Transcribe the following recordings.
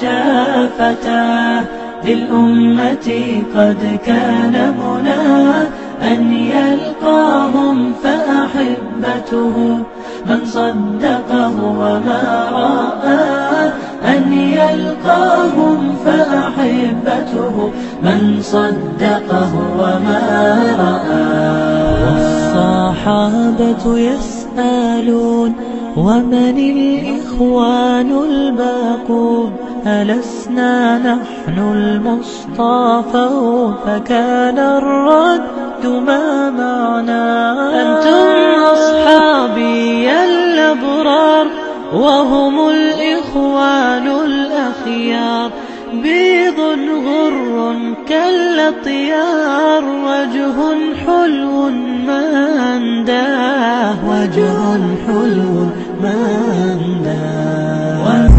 فاضت شافتاه للأمة قد كان مناه أن يلقاهم فأحبته من صدقه وما رآه أن يلقاهم فأحبته من صدقه وما رآه والصحابة يسألون ومن الإخوان الباقون؟ ألسنا نحن المصطفى فكان الرد ما معنا أنتم أصحابي الأبرار وهم الإخوان الأخيار. بيض غر كالأطيار وجه حلو ما أنداه وجه حلو ما أنداه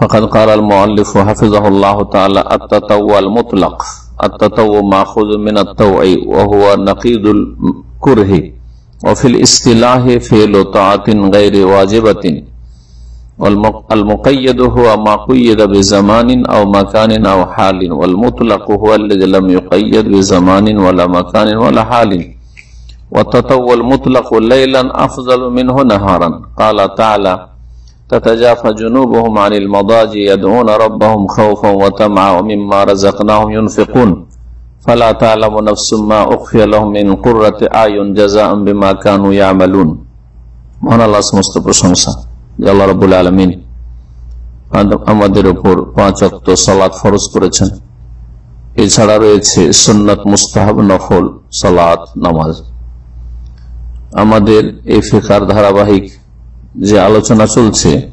فقد قال المؤلف حفظه الله تعالى التطوع المطلق التطوع ماخوذ من الطوع وهو نقيض الكره وفي الاصطلاح فعل طاعة غير واجبة. والمقيد هو ما قيد بزمان أو مكان أو حال والمطلق هو الذي لم يقيد بزمان ولا مكان ولا حال. والتطوع المطلق ليلا أفضل منه نهارا. قال تعالى تتجافى جنوبهم عن المضاجع يدعون ربهم خوفا وطمعا ومما رزقناهم ينفقون فلا تعلم نفس ما أخفي لهم من قرة أعين جزاء بما كانوا يعملون মহান আল্লাহ সমস্ত প্রশংসা যে আল্লাহ রবুল আলমিন আমাদের উপর পাঁচ অক্ত সালাদ ফরজ করেছেন এছাড়া রয়েছে সন্ন্যত মুস্তাহাব নফল সালাদ নামাজ আমাদের এই ফিকার ধারাবাহিক যে আলোচনা চলছে,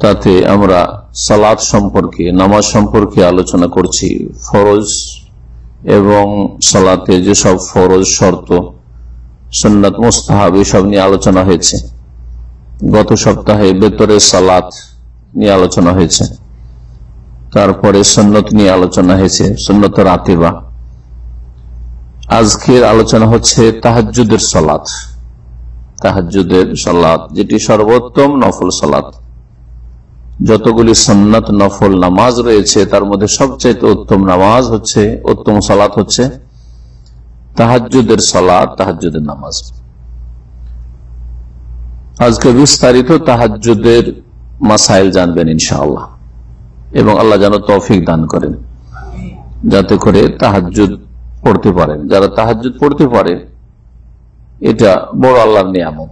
তাতে আমরা সালাদ সম্পর্কে, নামাজ সম্পর্কে আলোচনা করছি। ফরজ এবং সালাতে যেসব ফরজ শর্ত সন্ন্যত মোস্তাহাব, এসব নিয়ে আলোচনা হয়েছে। গত সপ্তাহে বেতরের সালাত নিয়ে আলোচনা হয়েছে। তারপরে সন্ন্যত নিয়ে আলোচনা হয়েছে সন্ন্যত রাতেবা। আজকের আলোচনা হচ্ছে তাহাজুদের সালাত। তাহাজুদের সালাত, যেটি সর্বোত্তম নফল সালাত। যতগুলি সন্ন্যত নফল নামাজ রয়েছে, তার মধ্যে সবচাইতে উত্তম নামাজ হচ্ছে, উত্তম সালাত হচ্ছে তাহাজুদের সালাত তাহাজুদের নামাজ। আজকে বিস্তারিত তাহাজুদের মাসাইল জানবেন ইনশাআল্লাহ, এবং আল্লাহ যেন তৌফিক দান করেন, যাতে করে তাহাজুদ পড়তে পারেন। যারা তাহাজুদ পড়তে পারে এটা বড় আল্লাহর নিয়ামত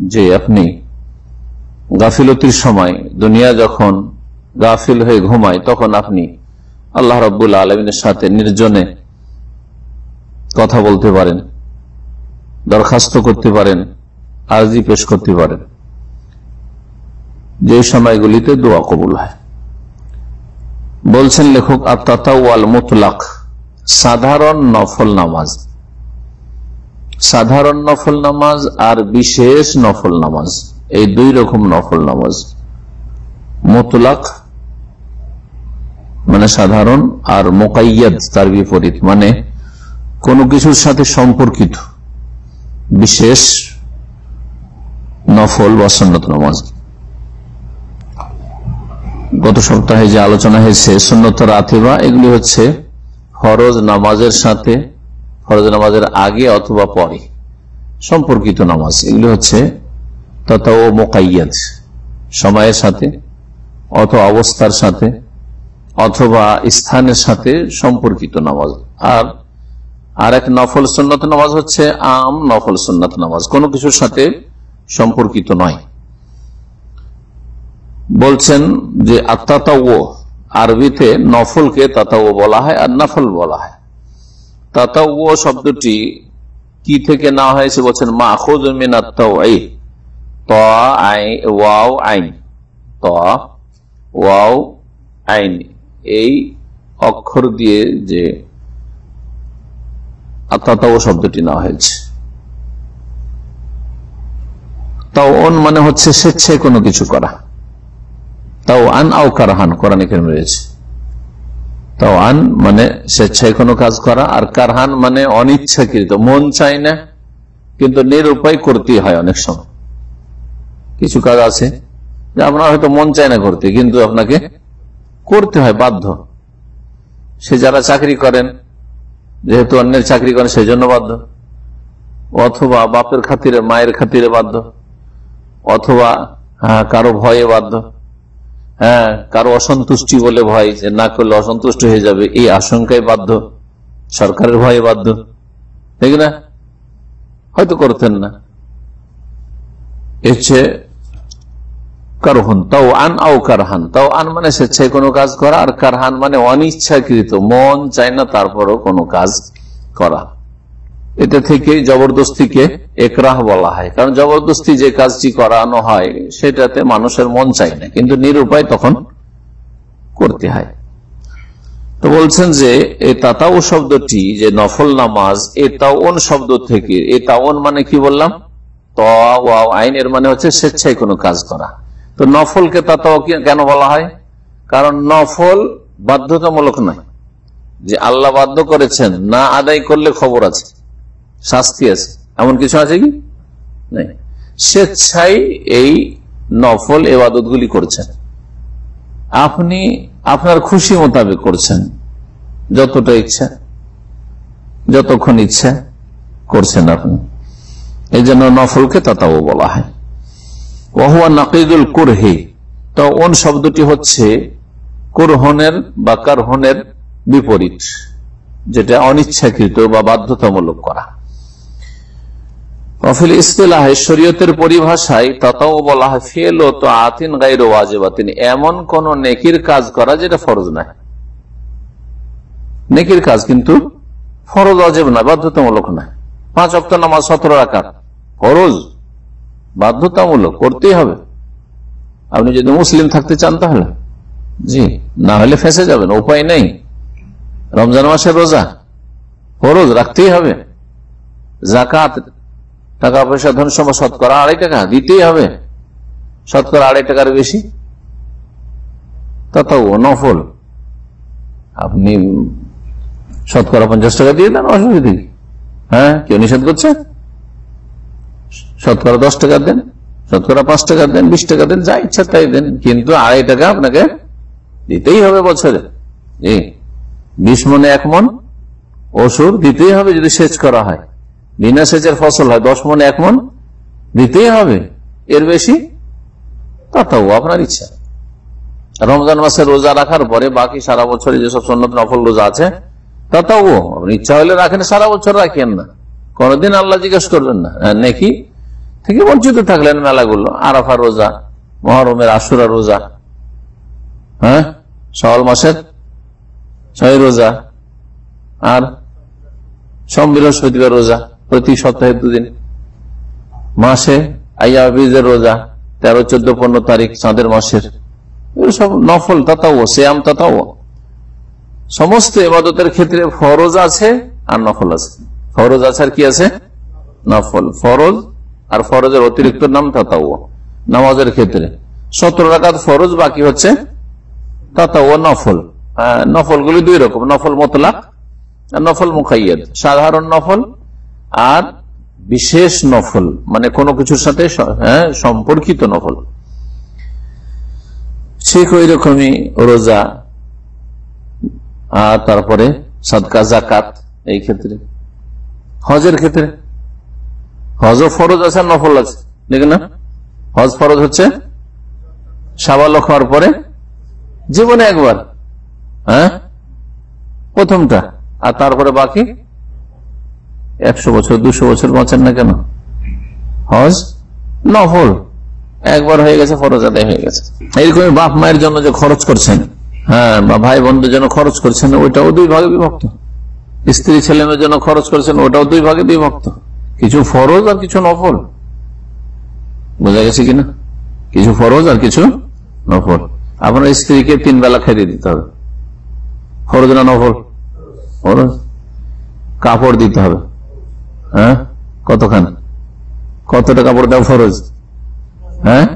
যে আপনি গাফিলতির সময়, দুনিয়া যখন গাফিল হয়ে ঘুমায়, তখন আপনি আল্লাহ রব্বুল আলমিনের সাথে নির্জনে কথা বলতে পারেন, দরখাস্ত করতে পারেন, আর্জি পেশ করতে পারেন। যে সময়গুলিতে দোয়া কবুল হয়। বলছেন লেখক আত্মাতাওয়াল মুতলাক, সাধারণ নফল নামাজ। সাধারণ নফল নামাজ আর বিশেষ নফল নামাজ। এই দুই রকম নফল নামাজ। মুতলাক মানে সাধারণ, আর মোকাইয়াদ, তার বিপরীত মানে কোনো কিছুর সাথে সম্পর্কিত বিশেষ নফল বা সন্নত নামাজ। গত সপ্তাহে যে আলোচনা হয়েছে, সুন্নত রাতিবা এগুলি হচ্ছে ফরজ নামাজের সাথে ফরজ নামাজের আগে অথবা পরে। সম্পর্কিত নামাজ, এগুলি হচ্ছে তত ও মোকাইয়াদ, সময়ের সাথে অথবা অবস্থার সাথে অথবা স্থানের সাথে সম্পর্কিত নামাজ। আর আর এক নফল সুন্নত নামাজ হচ্ছে আম নফল সুন্নত নামাজ, কোনো কিছুর সাথে সম্পর্কিত নয়। বলছেন যে আত্মাতাও, আরবিতে নফলকে তাতাও বলা হয় আর নফল বলা হয়। তাতাও শব্দটি কি থেকে না হয়েছে বলছেন, মা খোঁজ মিন আত্মাও ত আই ওয়াও, আইন। ত, ওয়াও, আইন। এই অক্ষর দিয়ে যে আত্মাতাও শব্দটি নেওয়া হয়েছে। তাও অন মানে হচ্ছে স্বেচ্ছায় কোনো কিছু করা। তাও আন আও কারহান, কোরআন রয়েছে। তাও আন মানে স্বেচ্ছায় কোনো কাজ করা আর কারহান মানে অনিচ্ছাকৃত। মন চাই না কিন্তু নিরুপায় করতেই হয় অনেক সময়। কিছু কাজ আছে যে আপনার হয়তো মন চায় না করতে কিন্তু আপনাকে করতে হয় বাধ্য। সে যারা চাকরি করেন যেহেতু অন্যের চাকরি করেন সেই জন্য বাধ্য। অথবা বাপের খাতিরে মায়ের খাতিরে বাধ্য। অথবা হ্যাঁ, কারও ভয়ে বাধ্য। হ্যাঁ কারও অসন্তুষ্টি বলে ভয়, যে না করলে অসন্তুষ্ট হয়ে যাবে, এই আশঙ্কায় বাধ্য। সরকারের ভয়ে বাধ্য। ঠিক না? হয়তো করতেন না। কারহন তাও আন আও কারহান। তাও আন মানে স্বেচ্ছায় কোনো কাজ করা, আর কারহান মানে অনিচ্ছাকৃত। মন চায় না তারপরও কোনো কাজ করা। এটা থেকে জবরদস্তিকে একরাহ বলা হয়। কারণ জবরদস্তি যে কাজটি করানো হয়, সেটাতে মানুষের মন চায় না। কিন্তু নিরুপায় তখন করতে হয়। তো বলছেন যে তাতাও শব্দটি যে নফল নামাজ, এ তাওন শব্দ থেকে, এ তাওন মানে কি বললাম? আইনের মানে হচ্ছে স্বেচ্ছায় কোনো কাজ করা। তো নফলকে তাতাও কেন বলা হয়? কারণ নফল বাধ্যতামূলক নয়। যে আল্লাহ বাধ্য করেছেন, না আদায় করলে খবর আছে। শাস্তি আছে। এমন কিছু আছে কি? নেই। স্বেচ্ছায় এই নফল এবাদত গুলি করছেন। আপনি আপনার খুশি মোতাবেক করছেন। যতটা ইচ্ছা, যতক্ষণ ইচ্ছা করছেন আপনি। এই জন্য নফলকে তাতাও বলা হয়। ওহুয়া নাকিদুল কুরহে। তো ওন শব্দটি হচ্ছে কুরহনের বা কারহনের বিপরীত, যেটা অনিচ্ছাকৃত বা বাধ্যতামূলক করা। অফিল ইস্তেলাহে শরীয়তের পরিভাষায় তাতাও বলা হয়, ফেল ও তো আতিন গাইর ওয়াজেবাতিন, এমন কোন নেকির কাজ করা যেটা ফরজ নয়। নেকির কাজ কিন্তু ফরজ অজেব নয়, বাধ্যতামূলক নয়। পাঁচ অক্ট নামাজ, সতেরো রাখার ফরজ, বাধ্যতামূলক, করতেই হবে। আপনি যদি মুসলিম থাকতে চান তাহলে, জি, না হলে ফেসে যাবেন, উপায় নেই। রমজান মাসের রোজা, ফরজ, রাখতেই হবে। জাকাত টাকা পয়সা, ধন সম্পদ শতকরা আড়াই টাকা, দিতেই হবে। শতকরা আড়াই টাকার বেশি। তথাও নফল। আপনি শতকরা পঞ্চাশ টাকা দিয়ে দেন, অসুবিধা হ্যাঁ কেউ নিষেধ করছে? শতকরা দশ টাকা দেন, শতকরা পাঁচ টাকা দেন, বিশ টাকা দেন, যা ইচ্ছা তাই দেন। কিন্তু আড়াই টাকা আপনাকে দিতেই হবে বছরে। বিশ মনে এক মন ওষুধ দিতেই হবে যদি সেচ করা হয়। বিনা সেচের ফসল হয় দশ মনে এক মন দিতেই হবে। এর বেশি তাও আপনার ইচ্ছা। রমজান মাসে রোজা রাখার পরে বাকি সারা বছরে যেসব সন্ন্যত নফল রোজা আছে তাও আপনি ইচ্ছা হলে রাখেন সারা বছর রাখেন না। কোনদিন আল্লাহ জিজ্ঞেস করবেন না। হ্যাঁ, নাকি? থেকে বঞ্চিত থাকলেন মেলাগুলো। আরাফার রোজা মহরমের আশুরা রোজা হ্যাঁ? সওয়াল মাসের ছয় রোজা আর সোম বৃহস্পতিবার রোজা। প্রতি সপ্তাহে দুদিন। মাসে আইয়াবিজের রোজা, তেরো, চোদ্দ, পনেরো তারিখ চাঁদের মাসের। সব নফল, তাতাও শ্যাম তাতাও। সমস্ত এবাদতের ক্ষেত্রে ফরজ আছে আর নফল আছে। ফরজ আছে আর কি আছে? নফল। ফরজ আর ফরজের অতিরিক্ত নাম তাতাও। নামাজের ক্ষেত্রে। সতেরো রাকাত ফরজ, বাকি হচ্ছে তাতাও নফল। নফল গুলি দুই রকম, নফল মতলাক নফল মুখাইয়াদ। সাধারণ নফল আর বিশেষ নফল মানে কোনো কিছুর সাথে হ্যাঁ, সম্পর্কিত নফল। ঠিক ওই রকমই রোজা আর তারপরে সদকা জাকাত এই ক্ষেত্রে। হজের ক্ষেত্রে। হজও ফরজ আছে নফল আছে দেখে না? হজ ফরজ হচ্ছে সাবালক হওয়ার পরে জীবনে একবার হ্যাঁ প্রথমটা আর তারপরে বাকি একশো বছর, দুশো বছর বাঁচেন না কেন? হজ নফল। একবার হয়ে গেছে, ফরজ আদায় হয়ে গেছে। এইরকম বাপ মায়ের জন্য যে খরচ করছেন হ্যাঁ বা ভাই বন্ধুর জন্য খরচ করছেন, ওইটাও দুই ভাগে বিভক্ত। স্ত্রী ছেলে মেয়ের জন্য খরচ করছেন, ওটাও দুই ভাগে বিভক্ত। কিছু ফরজ আর কিছু নফল। বোঝা গেছে কিনা? কিছু ফরজ আর কিছু নফল। আপনার স্ত্রীকে তিন বেলা খেতে দিতে হবে। ফরজ না নফল? ফরজ। কাপড় দিতে হবে। হ্যাঁ? কতখানি? কতটা কাপড় দেওয়া ফরজ? হ্যাঁ?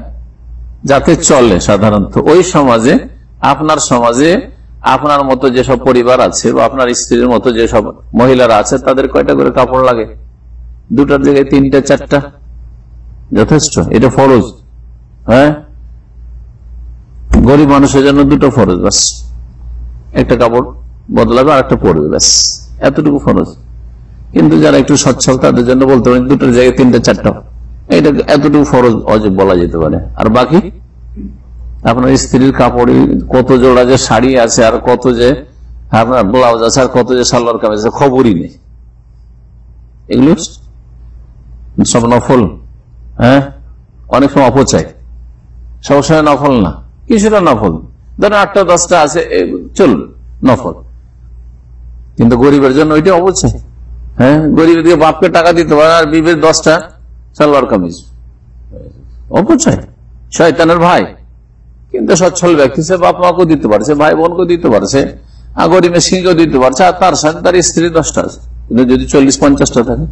যাতে চলে সাধারণত। ওই সমাজে, আপনার সমাজে, আপনার মতো যেসব পরিবার আছে বা আপনার স্ত্রীর মতো যেসব মহিলারা আছে, তাদের কয়টা করে কাপড় লাগে? দুটার জায়গায় তিনটা, চারটা? যথেষ্ট। এটা ফরজ। হ্যাঁ? গরিব মানুষের জন্য দুটো ফরজ বাস একটা কাপড় বদলাবে আর একটা পরবে, ব্যাস। এতটুকু ফরজ। কিন্তু যারা একটু সচ্ছল, তাদের জন্য বলতে পারেন দুটোর জায়গায় তিনটা, চারটা। এটা এতটুকু ফরজ অজব বলা যেতে পারে। আর বাকি? আপনার স্ত্রীর কাপড়ে কত জোড়া যে শাড়ি আছে, আর কত যে আপনার ব্লাউজ আছে, আর কত যে সালোয়ার কামিজ আছে, খবরই নেই। এগুলো সব নফল হ্যাঁ? অনেক সময় অপচয়। সবসময় নফল না। কিছুটা নফল। ধরেন আটটা, দশটা আছে চলবে, নফল। কিন্তু গরিবের জন্য ওইটা অবশ্যই হ্যাঁ গরিবের দিকে বাপকে টাকা দিতে পারে আর বিবের দশটা সালোয়ার কামিজ। অপচয় শয়তানের ভাই। কিন্তু সচ্ছল ব্যক্তি, সে বাপ মাকেও দিতে পারছে ভাই বোনকেও দিতে পারছে আর গরিবের সিংকেও দিতে পারছে আর তার সাথে তার স্ত্রী দশটা আছে। কিন্তু যদি চল্লিশ, পঞ্চাশটা থাকে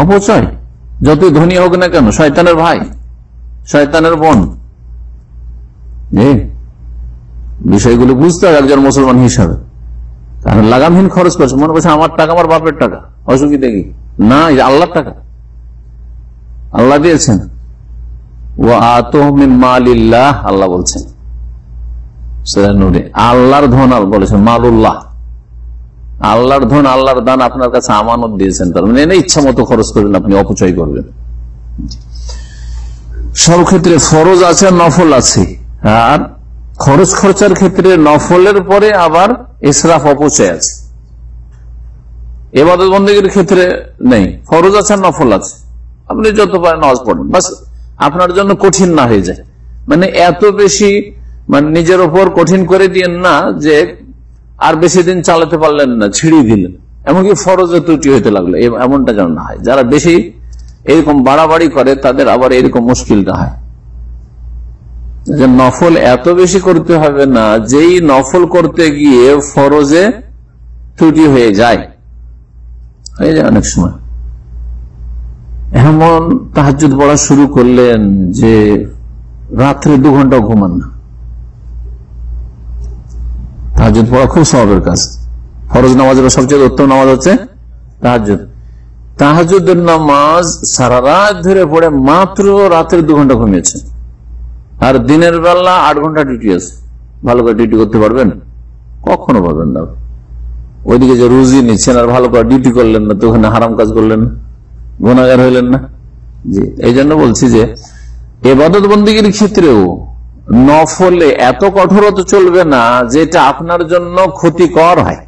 অপচয় যতই ধনী হোক না কেন, শয়তানের ভাই, শয়তানের বোন। বিষয়গুলো বুঝতে হবে একজন মুসলমান হিসাবে। লাগামহীন খরচ করছে। মনে করছে আমার টাকা আমার বাপের টাকা। অসুবিধা কি না আল্লাহর টাকা। আল্লাহ দিয়েছেন। ও আতমিমালিল্লাহ আল্লাহ বলছেন। আল্লাহর ধন বলেছেন, মালুল্লাহ। আল্লাহর ধন, আল্লাহর দান আপনার কাছে আমানত দিয়েছেন। তার মানে ইচ্ছা মতো খরচ করবেন, আপনি অপচয় করবেন। সব ক্ষেত্রে ফরজ আছে নফল আছে। আর খরচ খরচার ক্ষেত্রে নফলের পরে আবার ইসরাফ অপচয় আছে। এবাদত বন্দীগীর ক্ষেত্রে নেই। ফরজ আছে আর নফল আছে। আপনি যত পারেন নামাজ পড়েন। বাস আপনার জন্য কঠিন না হয়ে যায়। মানে এত বেশি মানে নিজের ওপর কঠিন করে দিয়েন না যে আর বেশি দিন চালাতে পারলেন না ছিড়িয়ে দিলেন। এমনকি ফরজে ত্রুটি হইতে লাগল। এমনটা যেন না হয়। যারা বেশি এরকম বাড়াবাড়ি করে, তাদের আবার এরকম মুশকিলটা হয়। যে নফল এত বেশি করতে হবে না, যেই নফল করতে গিয়ে ফরজে ত্রুটি হয়ে যায়। হয়ে যায় অনেক সময়। এমন তাহাজুদ পড়া শুরু করলেন যে রাত্রে দু ঘণ্টা ঘুমান না। তাহাজুদ পড়া খুব স্বভাবের কাজ। ফরজ নামাজের সবচেয়ে উত্তম নামাজ হচ্ছে তাহাজুদ তাহাজুদের নামাজ সারা রাত ধরে পড়ে মাত্র রাতের দু ঘণ্টা ঘুমিয়েছে। আর দিনের বেলা আট ঘণ্টা ডিউটি আছে। ভালো করে ডিউটি করতে পারবেন? কখনো পারবেন না। ওইদিকে যে রুজি নিচ্ছেন আর ভালো করে ডিউটি করলেন না, তো ওখানে হারাম কাজ করলেন গুণাগার হইলেন না। জি এই জন্য বলছি যে এবাদত বন্দীগীর ক্ষেত্রেও নফলে এত কঠোরতা চলবে না, যেটা আপনার জন্য ক্ষতিকর হয়।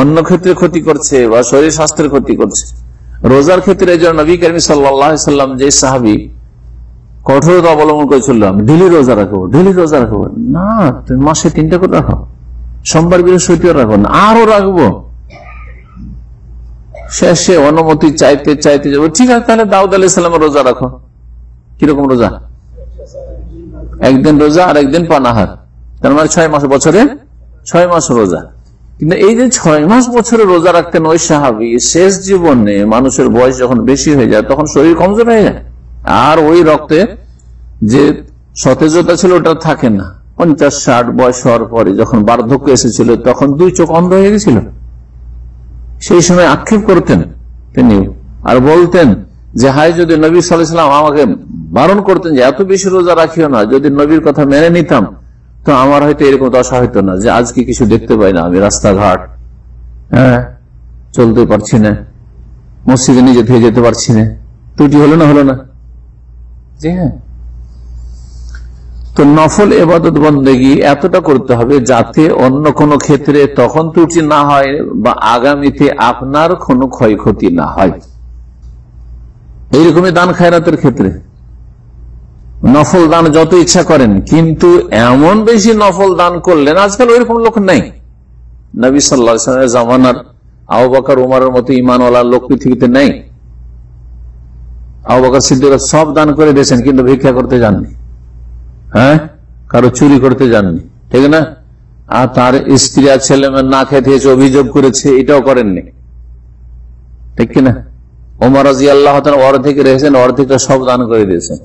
অন্য ক্ষেত্রে ক্ষতি করছে বা শরীর স্বাস্থ্যের ক্ষতি করছে। রোজার ক্ষেত্রে নবী করিম সাল্লাম যে সাহাবি কঠোরতা অবলম্বন করেছিল আমি ডেলি রোজা রাখব ডেলি রোজা রাখব। না, তুমি মাসে তিনটা করে রাখো। সোমবার, বৃহস্পতিবার রাখব না, আরও রাখব। শেষে অনুমতি চাইতে চাইতে যাব। ঠিক আছে, তাহলে দাউদ আলি সাল্লামের রোজা রাখো। কীরকম রোজা? একদিন রোজা আর একদিন পানাহার। তার মানে ছয় মাস বছরে, ছয় মাস রোজা। কিন্তু এই যে ছয় মাস বছরে রোজা রাখতেন ওই সাহাবি, শেষ জীবনে মানুষের বয়স যখন বেশি হয়ে যায়, তখন শরীর কমজোর হয়ে যায়। আর ওই রক্তে যে সতেজতা ছিল, ওটা থাকে না। পঞ্চাশ, ষাট বয়স হওয়ার পরে যখন বার্ধক্য এসেছিল, তখন দুই চোখ অন্ধ হয়ে গেছিল। সেই সময় আক্ষেপ করতেন তিনি আর বলতেন যে হাই যদি নবী সাল্লাম আমাকে বারণ করতেন যে, এত বেশি রোজা রাখিও না, যদি নবীর কথা মেনে নিতাম, তো আমার হয়তো এরকম দশা হইতো না যে, আজকে কিছু দেখতে পাই না আমি রাস্তাঘাট। হ্যাঁ চলতে পারছি না, মসজিদে নিজে থেকে যেতে পারছি না। ত্রুটি হলো না হলো না? জি হ্যাঁ। তো নফল এবাদত বন্দেগি এতটা করতে হবে যাতে অন্য কোনো ক্ষেত্রে তখন ত্রুটি না হয় বা আগামীতে আপনার কোনো ক্ষয়ক্ষতি না হয়। এইরকমই দান খায়রাতের ক্ষেত্রে। নফল দান যত ইচ্ছা করেন, কিন্তু এমন বেশি নফল দান করলেন আজকাল ওইরকম লোক নেই। নবী সাল্লা জামানার আবু বাকর, উমারের মতো ইমানওয়ালা লোক পৃথিবীতে নেই। আবু বাকর সব দান করে দিয়েছেন, কিন্তু ভিক্ষা করতে যাননি। হ্যাঁ? কারও চুরি করতে যাননি। ঠিক না? আর তার স্ত্রী আর ছেলে না খেতে অভিযোগ করেছে, এটাও করেননি। ঠিক কিনা? ওমর আল্লাহ অর্ধেক রেখেছেন, অর্ধেকটা সব দান করে দিয়েছেন।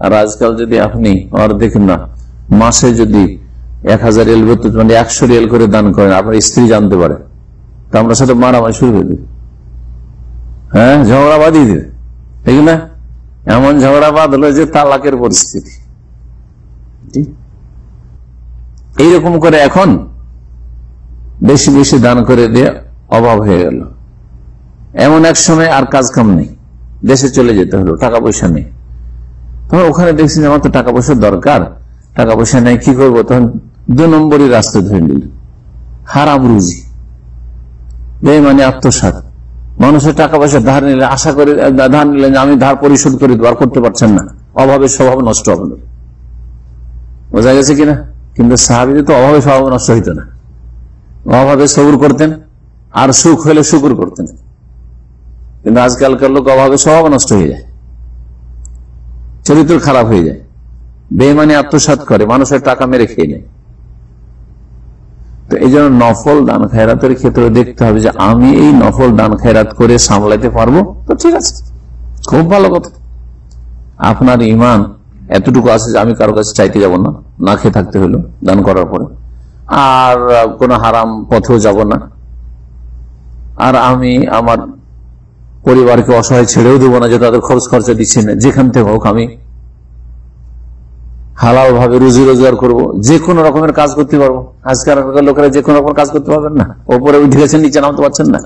আর আজকাল যদি আপনি অর্ধেক না, মাসে যদি এক হাজার বেতন মানে একশো রিয়াল করে দান করেন, আপনার স্ত্রী জানতে পারে। তা আমরা সাথে মারামারি শুরু করে দিই। হ্যাঁ? ঝগড়া বাঁধিয়ে দিবে ঠিক না? এমন ঝগড়া বাঁধলো যে তালাকের পরিস্থিতি। এইরকম করে এখন বেশি বেশি দান করে দিয়ে অভাব হয়ে গেল। এমন এক সময় আর কাজ কাম নেই। দেশে চলে যেতে হলো, টাকা পয়সা নেই। তখন ওখানে দেখছি যে আমার তো টাকা পয়সা দরকার। টাকা পয়সা নেই, কি করব? তখন দু নম্বরই রাস্তা ধরে নিল। হারাম রুজি। বেমানি আত্মসাত। মানুষের টাকা পয়সা ধার নিলে, আশা করে ধার নিলেন আমি ধার পরিশোধ করে দেবো, আর করতে পারছেন না। অভাবের স্বভাব নষ্ট হবে বোঝা গেছে কিনা? কিন্তু সাহাবিদের তো অভাবে স্বভাব নষ্ট হইত না। অভাবে সবুর করতেন, আর সুখ হলে শুকুর করতেন। কিন্তু আজকালকার লোক অভাবে স্বভাব নষ্ট হয়ে যায়। চরিত্র খারাপ হয়ে যায়। বেমানি আত্মসাত করে, মানুষের টাকা মেরে খেয়ে নেয়। তো এই জন্য নফল দান খায়রাতের ক্ষেত্রে দেখতে হবে যে আমি এই নফল দান খায়রাত করে সামলাইতে পারব? তো ঠিক আছে। খুব ভালো কথা। আপনার ইমান এতটুকু আছে যে আমি কারও কাছে চাইতে যাব না। না খেয়ে থাকতে হলো দান করার পরে। আর কোনো হারাম পথেও যাব না। আর আমি আমার পরিবারকে অসহায় ছেড়েও দেবো না যে তাদের খরচ খরচা দিচ্ছি না। যেখান থেকে হোক আমি হালাল ভাবে রুজি রোজগার করব যে কোনো রকমের কাজ করতে পারব। আজকাল লোকেরা যে কোনো রকম কাজ করতে পারবেন না। ওপরে উঠে গেছেন নিচে নামতে পারছেন না।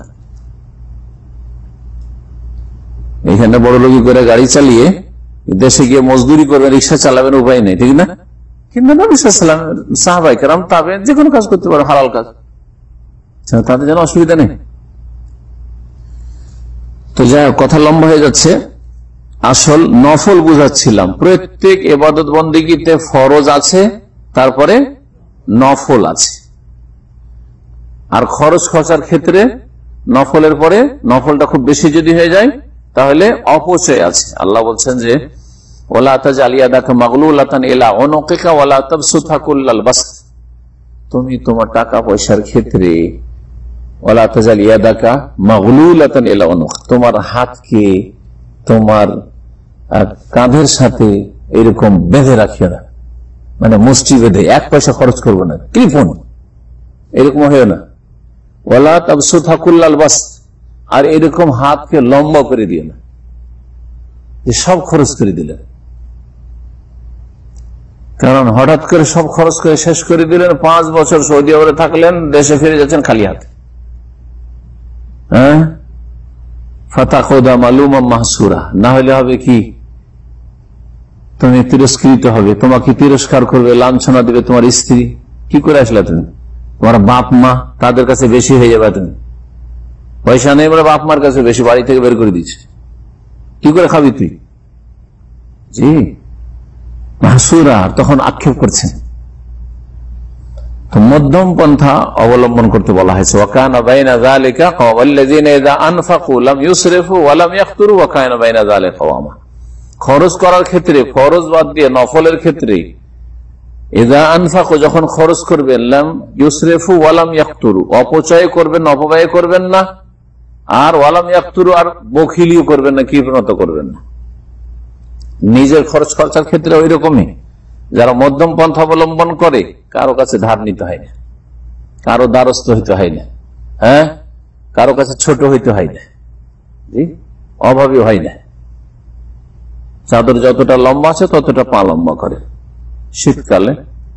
এখানে বড় লোকি করে গাড়ি চালিয়ে দেশে গিয়ে মজদুরি করবেন রিক্সা চালাবেন উপায় নেই ঠিক না? কিন্তু না রিক্সা চালাবেন সাহাবাই কেরাম তাবে যে কোনো কাজ করতে পারো হালাল কাজ। তাদের যেন অসুবিধা নেই। তো হোক, কথা লম্বা হয়ে যাচ্ছে। আসল নফল বুঝাচ্ছিলাম। প্রত্যেক এবাদত বন্দীগীতে ফরজ আছে, তারপরে নফল আছে। আর খরচ খরচার ক্ষেত্রে নফলের পরে নফলটা খুব বেশি যদি হয়ে যায়, তাহলে অপচয় আছে। আল্লাহ বলছেন যে তুমি তোমার টাকা পয়সার ক্ষেত্রে তোমার হাতকে, তোমার কাঁধের সাথে এরকম বেঁধে রাখিও না। মানে মুষ্টি বেঁধে, এক পয়সা খরচ করব না। কৃপন এরকম হয়েও না। ওলা তব সুথাকুল্লাল বাস। আর এরকম হাতকে লম্বা করে দিও না। যে সব খরচ করে দিলেন কারণ হঠাৎ করে সব খরচ করে শেষ করে দিলেন, পাঁচ বছর সৌদি আরবে থাকলেন, দেশে ফিরে যাচ্ছেন খালি হাতে। হ্যাঁ? ফাতাকোদা মালুমা মাহসুরা। না হলে হবে কি? তুমি তিরস্কৃত হবে। তোমাকে তিরস্কার করবে, লাঞ্ছনা তোমার স্ত্রী। কি করে আসলে তুমি? তোমার বাপ মা তাদের কাছে বেশি হয়ে যাবে তুমি। পয়সা নেই বলে বাপ মার কাছে বেশি, বাড়ি থেকে বের করে দিচ্ছে। কি করে খাবি তুই? জি। মাহসুরা, তখন আক্ষেপ করছেন মধ্যম পন্থা অবলম্বন করতে বলা হয়েছে। খরচ করার ক্ষেত্রে, খরচ বাদ দিয়ে নফলের ক্ষেত্রে এদা আনফাকু যখন খরচ করবেন, লাম ইউসরিফু ওয়ালাম ইয়াখতুরু। অপচয় করবেন, অপব্যয় করবেন না। আর ওয়ালাম ইয়াকতুরু আর বখিলিও করবেন না, কৃপণত করবেন না। নিজের খরচ খরচার ক্ষেত্রে ওই রকমই। যারা মধ্যম পন্থা অবলম্বন করে, কারও কাছে ধার নিতে হয় না। কারও দ্বারস্থ হইতে হয় না। হ্যাঁ? কারও কাছে ছোট হইতে হয় না। অভাবী হয় না। চাদর যতটা লম্বা আছে, ততটা পা লম্বা করে। শীতকালে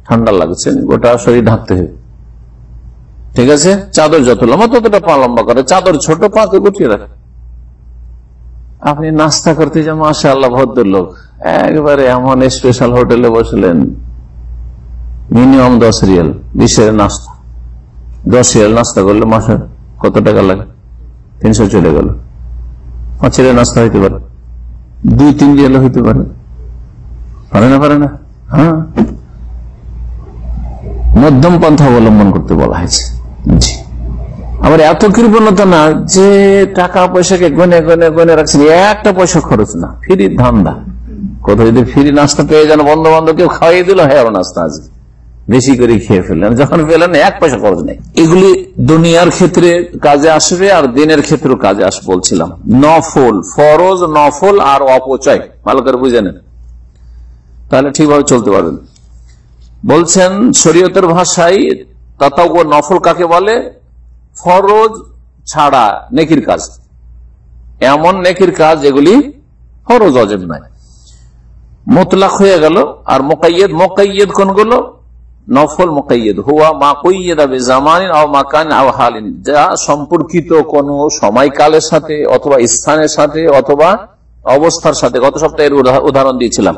ঠান্ডা লাগছে, গোটা শরীর ঢাকতে হবে। ঠিক আছে? চাদর যত লম্বা, ততটা পা লম্বা করে। চাদর ছোট, পাকে গুটিয়ে রাখে। আপনি নাস্তা করতে যান মাসা আল্লাহ ভদ্রলোক। একবারে এমন স্পেশাল হোটেলে বসলেন। মিনিমাম দশ রিয়াল বিশের নাস্তা। দশ রিয়াল নাস্তা করলে মাসে কত টাকা লাগে? তিনশো চলে গেল। পাঁচ রিয়াল নাস্তা হইতে পারে। দুই, তিন রিয়াল হইতে পারে। পারে না পারে না? হ্যাঁ। মধ্যম পন্থা অবলম্বন করতে বলা হয়েছে। জি। আবার এত কৃপণতা না যে টাকা পয়সাকে গনে গনে গনে রাখছেন একটা পয়সা খরচ না, ফ্রি ধান্দা। কোথাও যদি ফ্রি নাস্তা পেয়ে যান বন্ধু বান্ধব কেউ খাওয়াই দিল হ্যাঁ নাস্তা আজকে বেশি করে খেয়ে ফেললেন। যখন পেলেন, এক পয়সা খরচ নেই। এগুলি দুনিয়ার ক্ষেত্রে কাজে আসবে আর দিনের ক্ষেত্রে কাজে আসবে বলছিলাম। নফল, ফরজ, নফল আর অপচয়। ভালো করে বুঝে নেন। তাহলে ঠিকভাবে চলতে পারবেন। বলছেন, শরীয়তের ভাষায় তাতাও নফল কাকে বলে? ফরজ ছাড়া নেকির কাজ। এমন নেকির কাজ যেগুলি ফরজ অজেব নাই মোতলাক হয়ে গেল, আর মোকাইয়েদ মোকাইয়েদ কোনগুলো নফল মোকাইয়েদ হুয়া মা কৈয়েদ আবে জামানিন আও মাকান আও হালিন। যা সম্পর্কিত কোন সময়কালের সাথে অথবা স্থানের সাথে অথবা অবস্থার সাথে, গত সপ্তাহের উদাহরণ দিয়েছিলাম।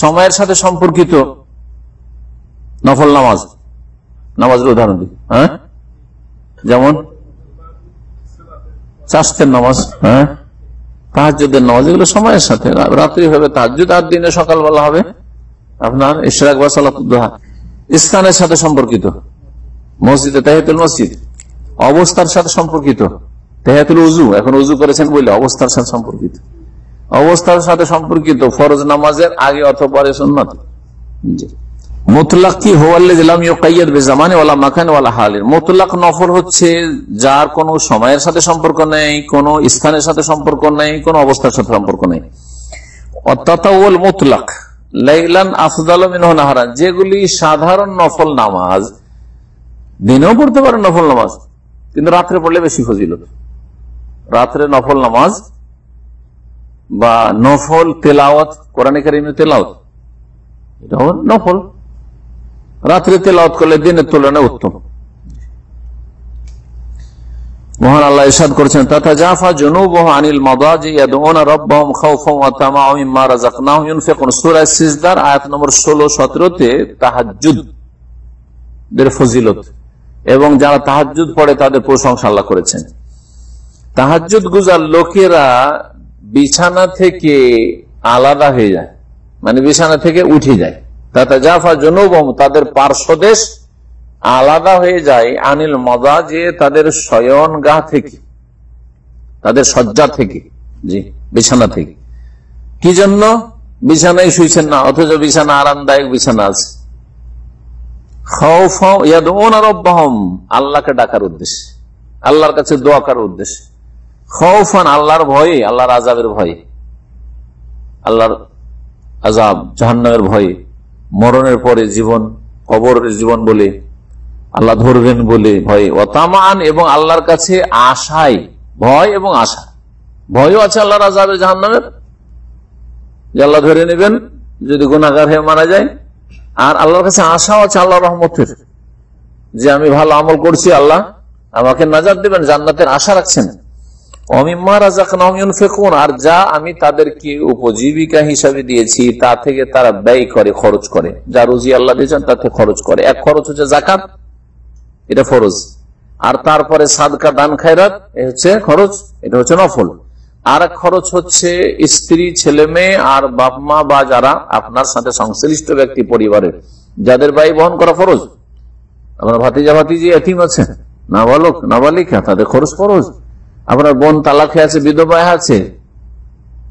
সময়ের সাথে সম্পর্কিত নফল নামাজ। নামাজের উদাহরণ দিই হ্যাঁ? যেমন চাষের নামাজ হ্যাঁ? তাহাজুদের নামাজ, এগুলো সময়ের সাথে। রাত্রি হবে তাহাজুদ আর দিনে সকালবেলা হবে আপনার ইশরাক বা স্থানের সাথে সম্পর্কিত। মসজিদে তেহাতুল মসজিদ। অবস্থার সাথে সম্পর্কিত। তেহাতুল উজু এখন উজু করেছেন বলে অবস্থার সাথে সম্পর্কিত। অবস্থার সাথে সম্পর্কিত ফরজ নামাজের আগে অথবা পরে সন্ন্যত জি। মোতলাক কি হোয়াল্লাম মাখান ওয়ালা হালের মোতলাক নফল হচ্ছে যার কোনো সময়ের সাথে সম্পর্ক নেই, কোন স্থানের সাথে সম্পর্ক নেই, কোন অবস্থার সাথে সম্পর্ক নেই। অত্যাতাউল মোতলাক, লাইলান আফদাল নাহারান যেগুলি সাধারণ নফল নামাজ, দিনেও পড়তে পারে নফল নামাজ, কিন্তু রাত্রে পড়লে বেশি ফজিল রাত্রে নফল নামাজ বা নফল তেলাওয়াত, কোরআন কারিমে তেলাওয়াত এটা নফল। রাত্রে তেলাওয়াত করলে দিনের তুলনায় উত্তম। মহান আল্লাহ ইসাদ করেছেন তথা জাফা জনুব আনিল মদাজি ইয়াদউনা রাব্বাহুম খাওফাম ওয়া তামাআ মিম্মা রাযাকনাহুম ইউনফিকুন। সূরা সিজদার আয়াত নম্বর 16 17 তে ফজিলত। এবং যারা তাহাজ্জুদ পড়ে তাদের প্রশংসা আল্লাহ করেছেন। তাহাজ্জুদ গুজার লোকেরা বিছানা থেকে আলাদা হয়ে যায়। মানে বিছানা থেকে উঠে যায়। জাফা জনুবম তাদের পার্শ্বদেশ আলাদা হয়ে যায় আনিল মজা যে তাদের শয়ন গা থেকে, তাদের শয্যা থেকে, জি, বিছানা থেকে। কি জন্য? বিছানায় শুয়েছেন না, অথচ বিছানা আরামদায়ক বিছানা আছে। আল্লাহকে ডাকার উদ্দেশ্যে, আল্লাহর কাছে দোয়া করার উদ্দেশ্যে। খৌফান আল্লাহর ভয়ে, আল্লাহর আজাবের ভয়ে, আল্লাহর আজাব জাহান্নামের ভয়ে। মরণের পরে জীবন, কবরের জীবন বলে, আল্লাহ ধরবেন বলে ভয়। অতামান এবং আল্লাহর কাছে আশাই, ভয় এবং আশা। ভয়ও আছে আল্লাহ রাজাবের জাহান নামের যে আল্লাহ ধরে নেবেন, যদি গুণাগার হয়ে মারা যায়। আর আল্লাহর কাছে আশাও আছে আল্লাহ রহমতের। যে আমি ভালো আমল করছি, আল্লাহ আমাকে নাজার দেবেন, জান্নাতের আশা রাখছেন। আর যা আমি তাদেরকে উপজীবিকা হিসাবে দিয়েছি, তা থেকে তারা ব্যয় করে, খরচ করে। যা রুজি আল্লাহ দিয়েছেন তাতে খরচ করে। এক খরচ হচ্ছে জাকাত এটা ফরজ। আর তারপরে সাদকা দান খায়রাত হচ্ছে খরচ, এটা হচ্ছে নফল। আর খরচ হচ্ছে স্ত্রী, ছেলে মেয়ে, আর বাপ মা বা যারা আপনার সাথে সংশ্লিষ্ট ব্যক্তি পরিবারের, যাদের ব্যয় বহন করা ফরজ। আপনার ভাতিজা, ভাতিজি এটিম আছে নাবালক, নাবালিকা, তাদের খরচ ফরজ। আপনার বোন তালাকে আছে বিধবায় আছে।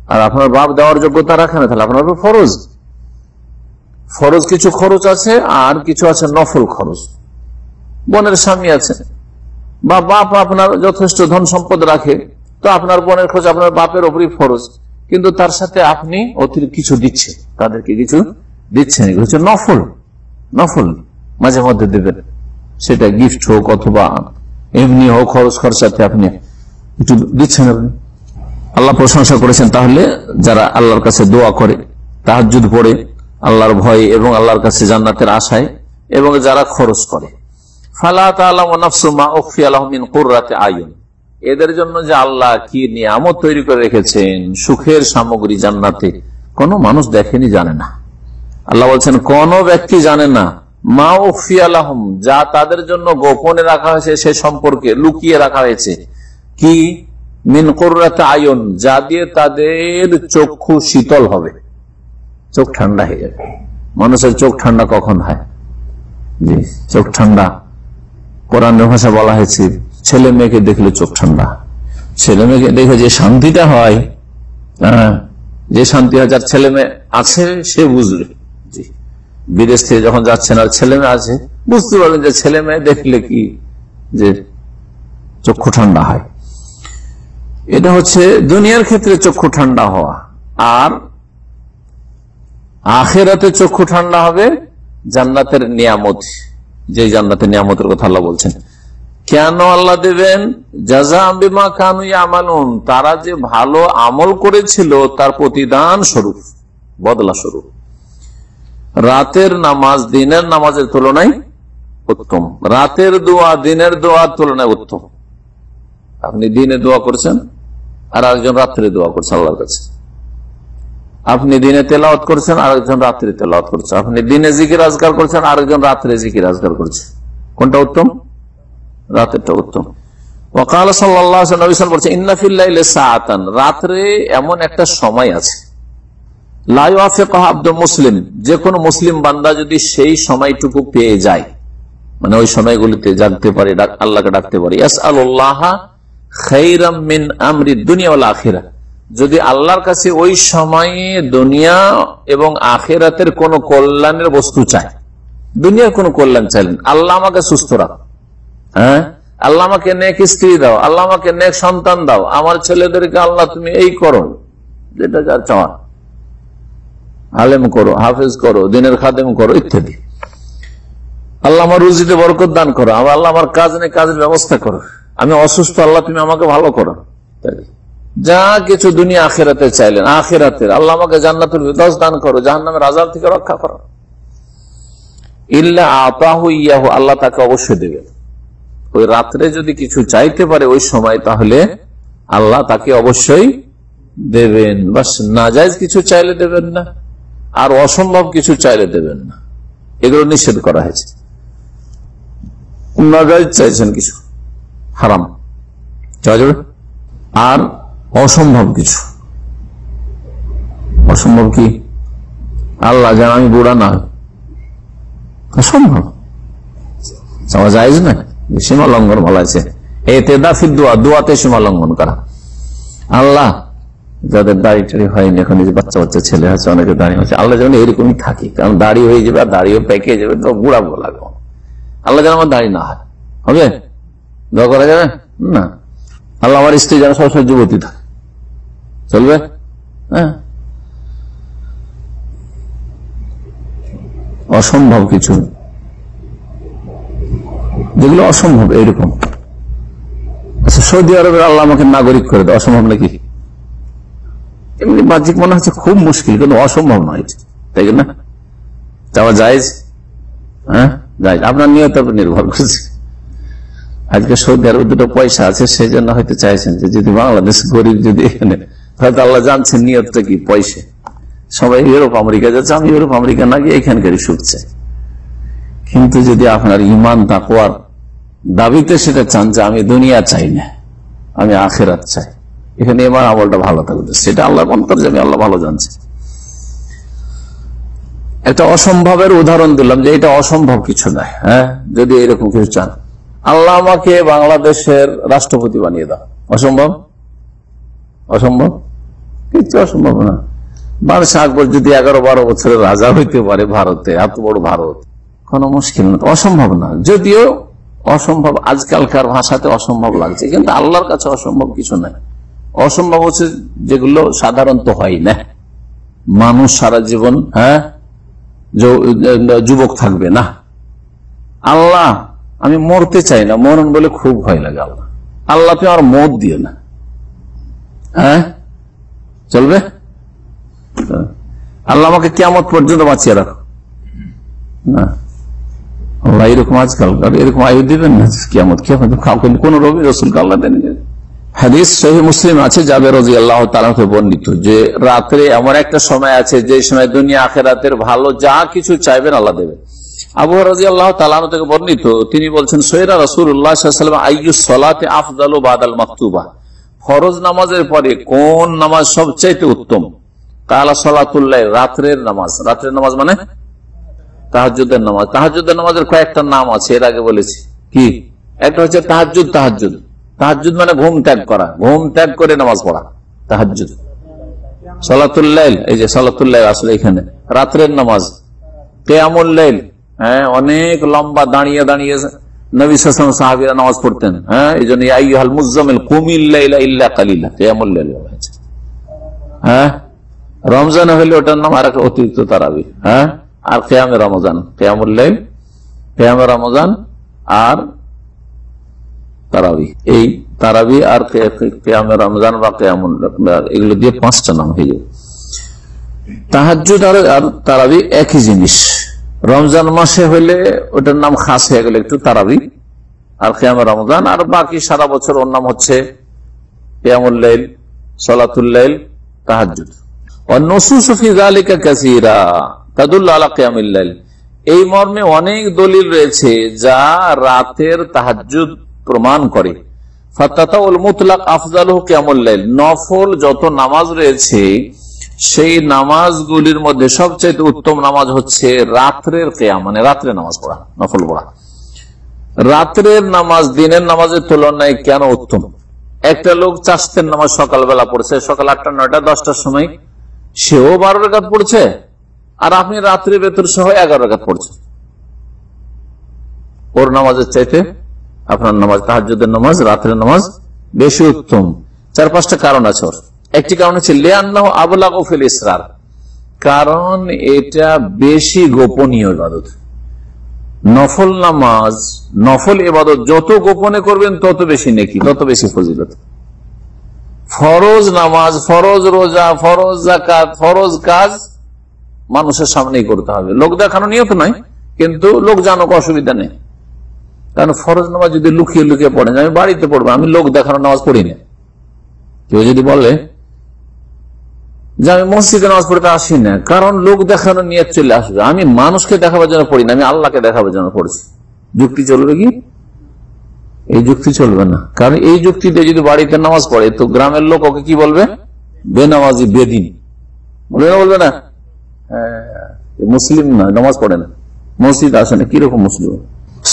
আর আপনার বাপ দেওয়ার যোগ্যতা রাখে না, তাহলে আপনার ফরজ। ফরজ কিছু খরচ আছে, আর কিছু আছে নফল খরচ। বোনের স্বামী আছে। বা বাপ আপনার যথেষ্ট ধন সম্পদ রাখে, তো আপনার বোনের খোঁজ আপনার বাপের ওপরই ফরজ। কিন্তু তার সাথে আপনি অতিরিক্ত কিছু দিচ্ছে তাদেরকে কিছু দিচ্ছেন হচ্ছে নফল। নফল মাঝে মধ্যে দেবেন। সেটা গিফট হোক অথবা এমনি হোক খরচ খরচাতে আপনি একটু দিচ্ছেন আপনি? আল্লাহ প্রশংসা করেছেন, তাহলে যারা আল্লাহর কাছে দোয়া করে তাহাজুদ পড়ে, আল্লাহর ভয় এবং আল্লাহর কাছে জান্নাতের আশায়, এবং যারা খরচ করে। এদের জন্য যে আল্লাহ কি নিয়ামত তৈরি করে রেখেছেন, সুখের সামগ্রী জান্নাতে, কোন মানুষ দেখেনি, জানে না। আল্লাহ বলছেন, কোন ব্যক্তি জানে না, মা উফি আলহম যা তাদের জন্য গোপনে রাখা হয়েছে, সে সম্পর্কে লুকিয়ে রাখা হয়েছে। কি? মিন করুরাতে আয়ন যা দিয়ে তাদের চক্ষু শীতল হবে। চোখ ঠান্ডা হয়ে যাবে। মানুষের চোখ ঠান্ডা কখন হয়? জি চোখ ঠান্ডা। কোরআনের ভাষা বলা হয়েছে ছেলে মেয়েকে দেখলে চোখ ঠান্ডা। ছেলে মেয়েকে দেখে যে শান্তিটা হয় হ্যাঁ, যে শান্তি হয় যার ছেলে মেয়ে আছে সে বুঝবে। বিদেশ থেকে যখন যাচ্ছেন আর ছেলে মেয়ে আছে বুঝতে পারবেন যে ছেলে মেয়ে দেখলে কি যে চক্ষু ঠান্ডা হয়। এটা হচ্ছে দুনিয়ার ক্ষেত্রে চক্ষু ঠান্ডা হওয়া। আর আখেরাতে চক্ষু ঠান্ডা হবে জান্নাতের নিয়ামত। যে জান্নাতের নিয়ামতের কথা আল্লাহ বলছেন। কেন আল্লাহ দেবেন? জাজা বিমা কানু আমালুন তারা যে ভালো আমল করেছিল, তার প্রতিদান স্বরূপ, বদলা স্বরূপ। রাতের নামাজ দিনের নামাজের তুলনায় উত্তম। রাতের দোয়া, দিনের দোয়ার তুলনায় উত্তম। আপনি দিনে দোয়া করছেন, আর একজন রাত্রে দোয়া করছেন আল্লাহর কাছে। আপনি দিনে তেলাওয়াত করছেন আর একজন রাত্রে তেলাওয়াত করছে। আপনি দিনে জিকির আজগার করছেন আর একজন রাত্রে জিকির আজগার করছে। কোনটা উত্তম? রাতেরটা উত্তম। রাত্রে এমন একটা সময় আছে। মুসলিম, যে কোনো মুসলিম বান্দা যদি সেই সময়টুকু পেয়ে যায় মানে ওই সময়গুলিতে জানতে পারে আল্লাহকে ডাকতে পারে ইয়াস আল্লাহ যদি আল্লাহর কাছে ওই সময়ে দুনিয়া এবং আখেরাতের কোন কল্যাণের বস্তু চায়, দুনিয়ার কোন কল্যাণ চাইলেন আল্লাহ আমাকে সুস্থ রাখ। হ্যাঁ? আল্লাহ আমাকে নেক স্ত্রী দাও, আল্লাহ আমাকে নেক সন্তান দাও। আমার ছেলেদেরকে আল্লাহ তুমি এই করো। যেটা যার চাওয়া আলেম করো, হাফেজ করো, দিনের খাদেম করো, ইত্যাদি। আল্লাহ আমার রুজিতে বরকত দান করো। আমার আল্লাহ আমার কাজ নেই কাজের ব্যবস্থা করো। আমি অসুস্থ, আল্লাহ তুমি আমাকে ভালো করো। যা কিছু দুনিয়া আখেরাতে চাইলেন, আখেরাতের। আল্লাহ আমাকে জান্নাতুল বিদাস দান করো, জাহান্নামের আজাব থেকে রক্ষা করো। ইল্লা আতাহু ইয়াহু, আল্লাহ তাকে অবশ্যই দেবেন ওই রাত্রে যদি কিছু চাইতে পারে ওই সময়, তাহলে আল্লাহ তাকে অবশ্যই দেবেন। বাস নাজাইজ কিছু চাইলে দেবেন না, আর অসম্ভব কিছু চাইলে দেবেন না। এগুলো নিষেধ করা হয়েছে। নাজাইজ চাইছেন কিছু। হারাম। আর অসম্ভব কিছু। অসম্ভব কি? আল্লাহ যেন আমি বুড়া না অসম্ভব। চাওয়া যায় না? সীমা লঙ্ঘন বলা আছে। এতে দাফির দোয়া। দোয়াতে সীমা লঙ্ঘন করা। আল্লাহ, যাদের দাড়ি টাড়ি হয়নি, এখন যে বাচ্চা বাচ্চা ছেলে আছে, অনেকে দাঁড়িয়ে হচ্ছে আল্লাহ যেমন এরকমই থাকি। কারণ দাড়ি হয়ে যাবে আর দাড়িও পেকে যাবে, তো বুড়া বলা আল্লাহ যেন আমার দাড়ি না হয়। হবে? দোয়া করা যাবে? না। আল্লাহ আমার স্ত্রী যেন সবসময় যুবতী থাকে। চলবে? হ্যাঁ। অসম্ভব কিছু। যেগুলো অসম্ভব, এইরকম। আচ্ছা সৌদি আরবের আল্লাহ আমাকে নাগরিক করে দেয়। অসম্ভব নাকি? এমনি বাহ্যিক মনে হচ্ছে খুব মুশকিল, কিন্তু অসম্ভব নয় তাই না? চাওয়া যায় হ্যাঁ? যায় আপনার নিয়ত নির্ভর করছে আজকে সৌদি আরবে দুটো পয়সা আছে, সেই জন্য হয়তো চাইছেন যে যদি বাংলাদেশ গরিব যদি এখানে হয়তো আল্লাহ জানছেন নিয়তটা কি, পয়সা। সবাই ইউরোপ, আমেরিকা যাচ্ছে, আমি ইউরোপ, আমেরিকা না গিয়ে এখানকারই সুখ চাই। কিন্তু যদি আপনার ইমান, তাকওয়ার দাবিতে সেটা চান যে আমি দুনিয়া চাই না, আমি আখেরাত চাই, এখানে এবার আমলটা ভালো থাকবে। সেটা আল্লাহ মন অন্তর আমি আল্লাহ ভালো জানছে। একটা অসম্ভবের উদাহরণ দিলাম যে এটা অসম্ভব কিছু নয় হ্যাঁ? যদি এরকম কিছু চান। আল্লাহ আমাকে বাংলাদেশের রাষ্ট্রপতি বানিয়ে দাও। অসম্ভব? অসম্ভব? কিছু অসম্ভব না। বাদশাহ আকবর যদি এগারো বারো বছরের রাজা হইতে পারে ভারতে, এত বড় ভারত, কোনো মুশকিল না। অসম্ভব না। যদিও অসম্ভব, আজকালকার ভাষাতে অসম্ভব লাগছে, কিন্তু আল্লাহর কাছে অসম্ভব কিছু নাই। অসম্ভব হচ্ছে যেগুলো সাধারণত হয় না। মানুষ সারা জীবন হ্যাঁ যুবক থাকবে না। আল্লাহ আমি মরতে চাই না, মরণ বলে খুব ভয় লাগে আল্লাহ। আল্লাহ তুমি আমার মত দিও না। হ্যাঁ? চলবে? আল্লাহ আমাকে কেমন পর্যন্ত বাঁচিয়ে রাখো না। আল্লাহ রবি হাদিস মুসলিম আছে যে রাত্রে এমন একটা সময় আছে, যে সময় দুনিয়া আখেরাতের ভালো যা কিছু চাইবেন আল্লাহ দেবেন। আবু রাজি আল্লাহ তালানো থেকে বর্ণিত, তিনি বলছেন সৈরা রসুল্লাহাম আইয়ুস সলাতে আফদাল বাদাল মাকতুবা। ফরজ নামাজের পরে কোন নামাজ সবচাইতে উত্তম? কালা সলাতুল্লাহ রাত্রের নামাজ। রাত্রের নামাজ মানে? তাহাজুদের নামাজ। তাহাজুদের নামাজের কয়েকটা নাম আছে, এর আগে বলেছি। কি? একটা হচ্ছে তাহাজুদ তাহাজুদ তাহাজুদ মানে ঘুম ত্যাগ করা। ঘুম ত্যাগ করে নামাজ পড়া। তাহাজুদ সলাতুল্লাইল এই যে সলাতুল্লাইল আসলে এখানে। রাত্রের নামাজ। কেয়ামুল্লাইল হ্যাঁ অনেক লম্বা দাঁড়িয়ে দাঁড়িয়ে নবী সাসম সাহাবিরা নামাজ পড়তেন। হ্যাঁ এই জন্য আইহাল মুজামিল কুমিল্লা ইল্লা কালিলা কেয়ামুল্লাইল হয়েছে হ্যাঁ রমজান হইলে ওটার নাম আর একটা অতিরিক্ত তারাবি হ্যাঁ আর কেয়ামে রমজান কেয়ামুল্লাইল কেয়ামে রমজান আর তারাবি এই তারাবি আর কেয়ামে রমজান বা কেয়ামুল এগুলো দিয়ে পাঁচটা নাম হয়ে যাবে। তাহাজুদ আর তারাবি একই জিনিস। রমজান মাসে হইলে ওটার নাম খাস হয়ে গেলে একটু তারাবি। আর কেয়ামে রমজান, আর বাকি সারা বছর ওর নাম হচ্ছে কেয়ামুল্লাইল সলাতুল্লাইল তাহাজুদ এই মর্মে অনেক দলিল রয়েছে যা রাতের তাহাজুদ প্রমাণ করে। নফল যত নামাজ রয়েছে সেই নামাজগুলির মধ্যে সবচেয়ে উত্তম নামাজ হচ্ছে রাত্রের কেয়া মানে রাত্রে নামাজ পড়া, নফল পড়া। রাত্রের নামাজ দিনের নামাজের তুলনায় কেন উত্তম? একটা লোক চাষতের নামাজ সকালবেলা পড়ছে, সকাল আটটা, নয়টা, দশটার সময় সেও বারো রেখাত পড়ছে, আর আপনি রাত্রি বেতর সহ এগারো রেখাত পড়ছেন। ওর নামাজের চাইতে আপনার নামাজ তাহাজুদের নামাজ, রাত্রের নামাজ বেশি উত্তম। চার পাঁচটা কারণ আছে ওর। একটি কারণ হচ্ছে লেয়ান্নাহ আবুলাক ফিল ইসরার। কারণ এটা বেশি গোপনীয় ইবাদত। নফল নামাজ, নফল ইবাদত যত গোপনে করবেন, তত বেশি নেকি, তত বেশি ফজিলত। ফরজ নামাজ, ফরজ রোজা, ফরজ জাকাত ফরজ কাজ মানুষের সামনেই করতে হবে। লোক দেখানো নিয়ত নয়, কিন্তু লোক জানুক অসুবিধা নেই। কারণ ফরজ নামাজ যদি লুকিয়ে লুকিয়ে পড়েন, আমি বাড়িতে পড়ব, আমি লোক দেখানো নামাজ পড়ি না। কেউ যদি বলে যে আমি মসজিদে নামাজ পড়তে আসি না, কারণ লোক দেখানো নিয়ে চলে আসবে। আমি মানুষকে দেখাবার জন্য পড়ি না, আমি আল্লাহকে দেখাবার জন্য পড়ছি। যুক্তি চলবে কি? এই যুক্তি চলবে না। কারণ এই যুক্তিতে যদি বাড়িতে নামাজ পড়ে, তো গ্রামের লোক ওকে কি বলবে? বেনামাজি, বেদিন। বলবে, না বলবে না। মুসলিম না, নামাজ পড়ে না। মসজিদ আসে না, কীরকম মুসলিম?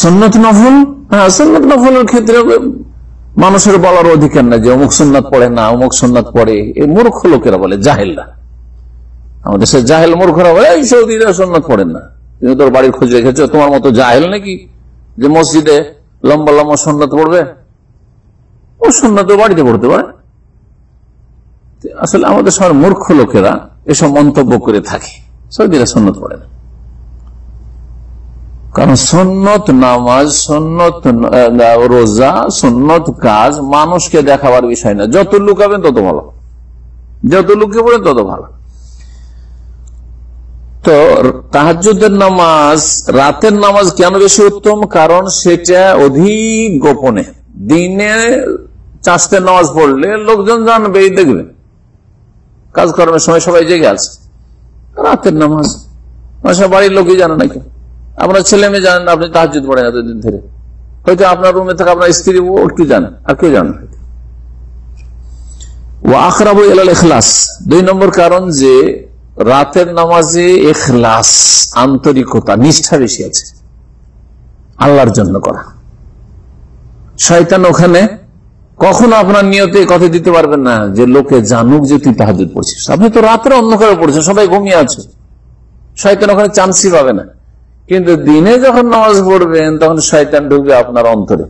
সন্ন্যত নফল? হ্যাঁ সন্ন্যত নফলের ক্ষেত্রে মানুষের বলার অধিকার না যে অমুক সন্ন্যত পড়ে না, অমুক সন্ন্যত পড়ে। এই মূর্খ লোকেরা বলে, জাহেলরা। আমাদের সে জাহেল মূর্খরা বলে, এই সৌদিরা সন্ন্যত পড়েন না। তুমি তোর বাড়ির খোঁজ রেখেছো, তোমার মতো জাহেল নাকি? যে মসজিদে লম্বা লম্বা সন্ন্যত পড়বে? ও সন্ন্যত বাড়িতে পড়তে পারে। আসলে আমাদের সবার মূর্খ লোকেরা এসব মন্তব্য করে থাকে। সৌদিরা সন্ন্যত পড়ে না। কারণ সন্নত নামাজ, সন্নত রোজা, সন্নত কাজ মানুষকে দেখাবার বিষয় না। যত লুকাবেন তত ভালো। যত লুকিয়ে পড়েন তত ভালো। তো তাহাজুদের নামাজ, রাতের নামাজ কেন বেশি উত্তম? কারণ সেটা অধিক গোপনে। দিনে চাষতের নামাজ পড়লে লোকজন জানবে দেখবে। কাজকর্মের সময় সবাই জেগে আছে। রাতের নামাজ। বাড়ির লোকই জানে না কেউ। আপনার ছেলে মেয়ে জানেন আপনি তাহাজুদ পড়েন এতদিন ধরে। হয়তো আপনার রুমে থাকে আপনার স্ত্রী ও একটু জানেন, আর কেউ জানেন ও আখরাবু এখলাস দুই নম্বর কারণ যে, রাতের নামাজে এখলাস আন্তরিকতা, নিষ্ঠা বেশি আছে। আল্লাহর জন্য করা। শয়তান ওখানে কখনো আপনার নিয়তে কথা দিতে পারবেন না, যে লোকে জানুক যে তুই তাহাজুদ পড়ছিস। আপনি তো রাত্রে অন্ধকারে পড়ছেন, সবাই ঘুমিয়ে আছে। শয়তান ওখানে চান্সই পাবে না। কিন্তু দিনে যখন নামাজ পড়বেন, তখন শয়তান ঢুকবে আপনার অন্তরে।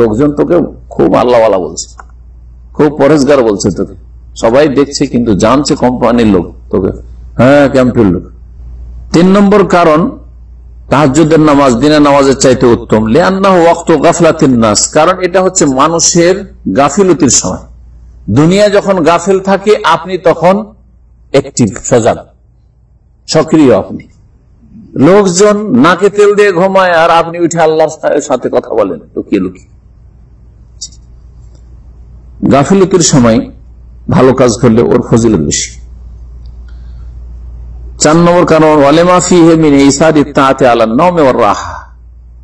লোকজন তোকে খুব আল্লাহওয়ালা বলছে, খুব পরেশগার বলছে তোকে। সবাই দেখছে, কিন্তু জানছে কোম্পানির লোক তোকে। হ্যাঁ ক্যাম্পের লোক। তিন নম্বর কারণ তাহাজুদের নামাজ দিনের নামাজের চাইতে উত্তম। লিয়ান্না ওয়াক্ত গাফলাতিন নাস। কারণ এটা হচ্ছে মানুষের গাফিলতির সময়। দুনিয়া যখন গাফিল থাকে, আপনি তখন একটি সজাগ, সক্রিয় আপনি। লোকজন নাকে তেল দিয়ে ঘুমায় আর আপনি উঠে আল্লাহর সাথে কথা বলেন, লুকিয়ে লুকিয়ে। গাফিলতির সময় ভালো কাজ করলে ওর ফজিলত বেশি। চার নম্বর কারণ ওয়ালেমাফি হেমিন ইসাদ ইত্তাতে আলা রাহা।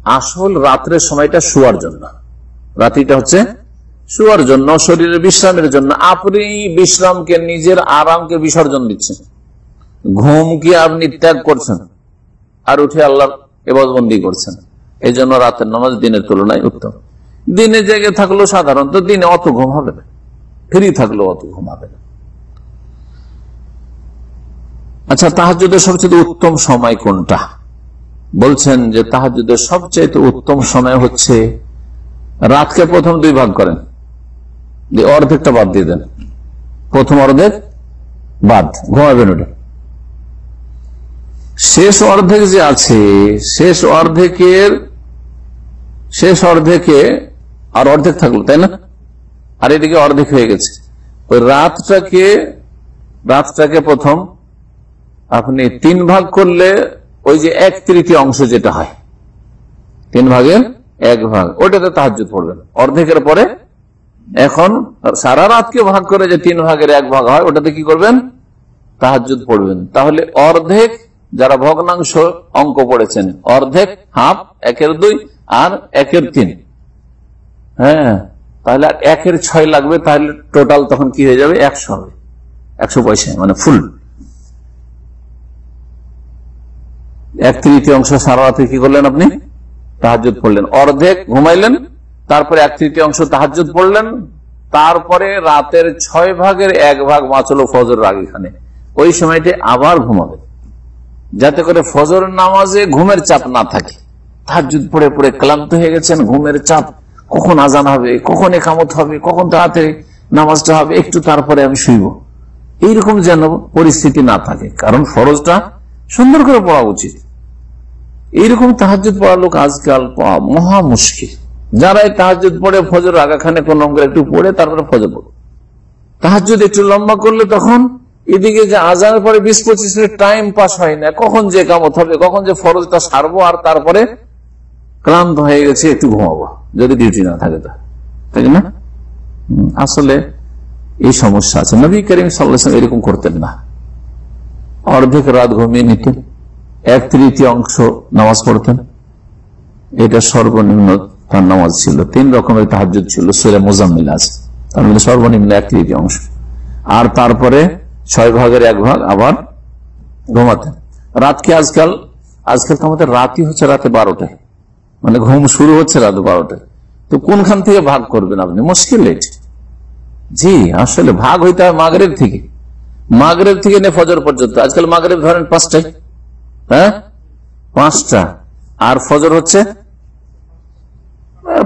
আসল রাত্রের সময়টা শুয়ার জন্য। রাত্রিটা হচ্ছে শুয়ার জন্য, শরীরের বিশ্রামের জন্য। আপনি বিশ্রামকে, নিজের আরামকে বিসর্জন দিচ্ছেন। ঘুমকে আপনি ত্যাগ করছেন? আর উঠে আল্লাহর এবাদবন্দি করছেন। এই জন্য রাতের নামাজ দিনের তুলনায় উত্তম। দিনে জেগে থাকলেও সাধারণত দিনে অত ঘুম হবে না। ফ্রি থাকলেও অত ঘুম হবে না। আচ্ছা তাহাজুদের সবচেয়ে উত্তম সময় কোনটা? বলছেন যে তাহাজুদের সবচেয়ে উত্তম সময় হচ্ছে রাতকে প্রথম দুই ভাগ করেন। অর্ধেকটা বাদ দিয়ে দেন। প্রথম অর্ধেক বাদ, ঘুমাবেন ওটা। শেষ অর্ধেক যে আছে, শেষ অর্ধেকের, শেষ অর্ধেকে আর অর্ধেক থাকল, তাই না? আর এদিকে অর্ধেক হয়ে গেছে। ওই রাতটাকে রাতটাকে প্রথম আপনি তিন ভাগ করলে ওই যে এক তৃতীয় অংশ যেটা হয়, তিন ভাগের এক ভাগ, ওটাতে তাহাজ পড়বেন। অর্ধেকের পরে এখন সারা রাতকে ভাগ করে যে তিন ভাগের এক ভাগ হয়, ওটাতে কি করবেন? তাহাজুদ পড়বেন। তাহলে অর্ধেক যারা ভগ্নাংশ অঙ্ক পড়েছেন, অর্ধেক হাফ একের দুই আর একের তিন। হ্যাঁ তাহলে আর একের ছয় লাগবে, তাহলে টোটাল তখন কি হয়ে যাবে? একশো হবে। একশো পয়সা মানে ফুল এক তৃতীয় অংশ সারা রাতে কি করলেন আপনি? তাহাজুদ পড়লেন। অর্ধেক ঘুমাইলেন, তারপরে এক তৃতীয় অংশ তাহাজুদ পড়লেন, তারপরে রাতের ছয় ভাগের এক ভাগ বাঁচলো ফজর আগে এখানে ওই সময়টি আবার ঘুমাবে যাতে করে ফজর নামাজে ঘুমের চাপ না থাকে। তাহাজুদ পড়ে পড়ে ক্লান্ত হয়ে গেছেন, ঘুমের চাপ। কখন আজান হবে, কখন একামত হবে, কখন তাড়াতাড়ি নামাজটা হবে, একটু তারপরে আমি শুইব। এইরকম যেন পরিস্থিতি না থাকে। কারণ ফরজটা সুন্দর করে পড়া উচিত। এইরকম তাহাজুদ পড়া লোক আজকাল পাওয়া মহা মুশকিল। যারা এই তাহাজুদ পড়ে ফজর আগাখানে কোন অঙ্কের একটু পড়ে তারপরে ফজর পড়ে। তাহাজুদ একটু লম্বা করলে তখন এদিকে যে আজানের পরে বিশ পঁচিশ মিনিট টাইম পাস হয় না, কখন যে কামত হবে, কখন যে ফরজটা সারবো আর তারপরে ক্লান্ত হয়ে গেছে, একটু ঘুমাবো, যদি ডিউটি না থাকে তো। তাই না? আসলে এই সমস্যা আছে। নবী করিম সাল্লাহ এরকম করতেন না। অর্ধেক রাত ঘুমিয়ে নিতেন, এক তৃতীয় অংশ নামাজ পড়তেন। এটা সর্বনিম্ন তার নামাজ ছিল। তিন রকমের তাহাজুদ ছিল, সুরে মোজাম্মিল আছে। তার মধ্যে সর্বনিম্ন এক তৃতীয় অংশ আর তারপরে ছয় ভাগের এক ভাগ আবার ঘুমাতেন রাতকে আজকাল আজকাল তো আমাদের রাতই হচ্ছে রাতে বারোটায় মানে ঘুম শুরু হচ্ছে রাত বারোটায় তো কোনখান থেকে ভাগ করবেন আপনি? মুশকিল জি আসলে ভাগ হইতে হয় মাগরের থেকে। মাগরেব থেকে নে ফজর পর্যন্ত। আজকাল মাগরেব ধরেন পাঁচটায়। হ্যাঁ? পাঁচটা। আর ফজর হচ্ছে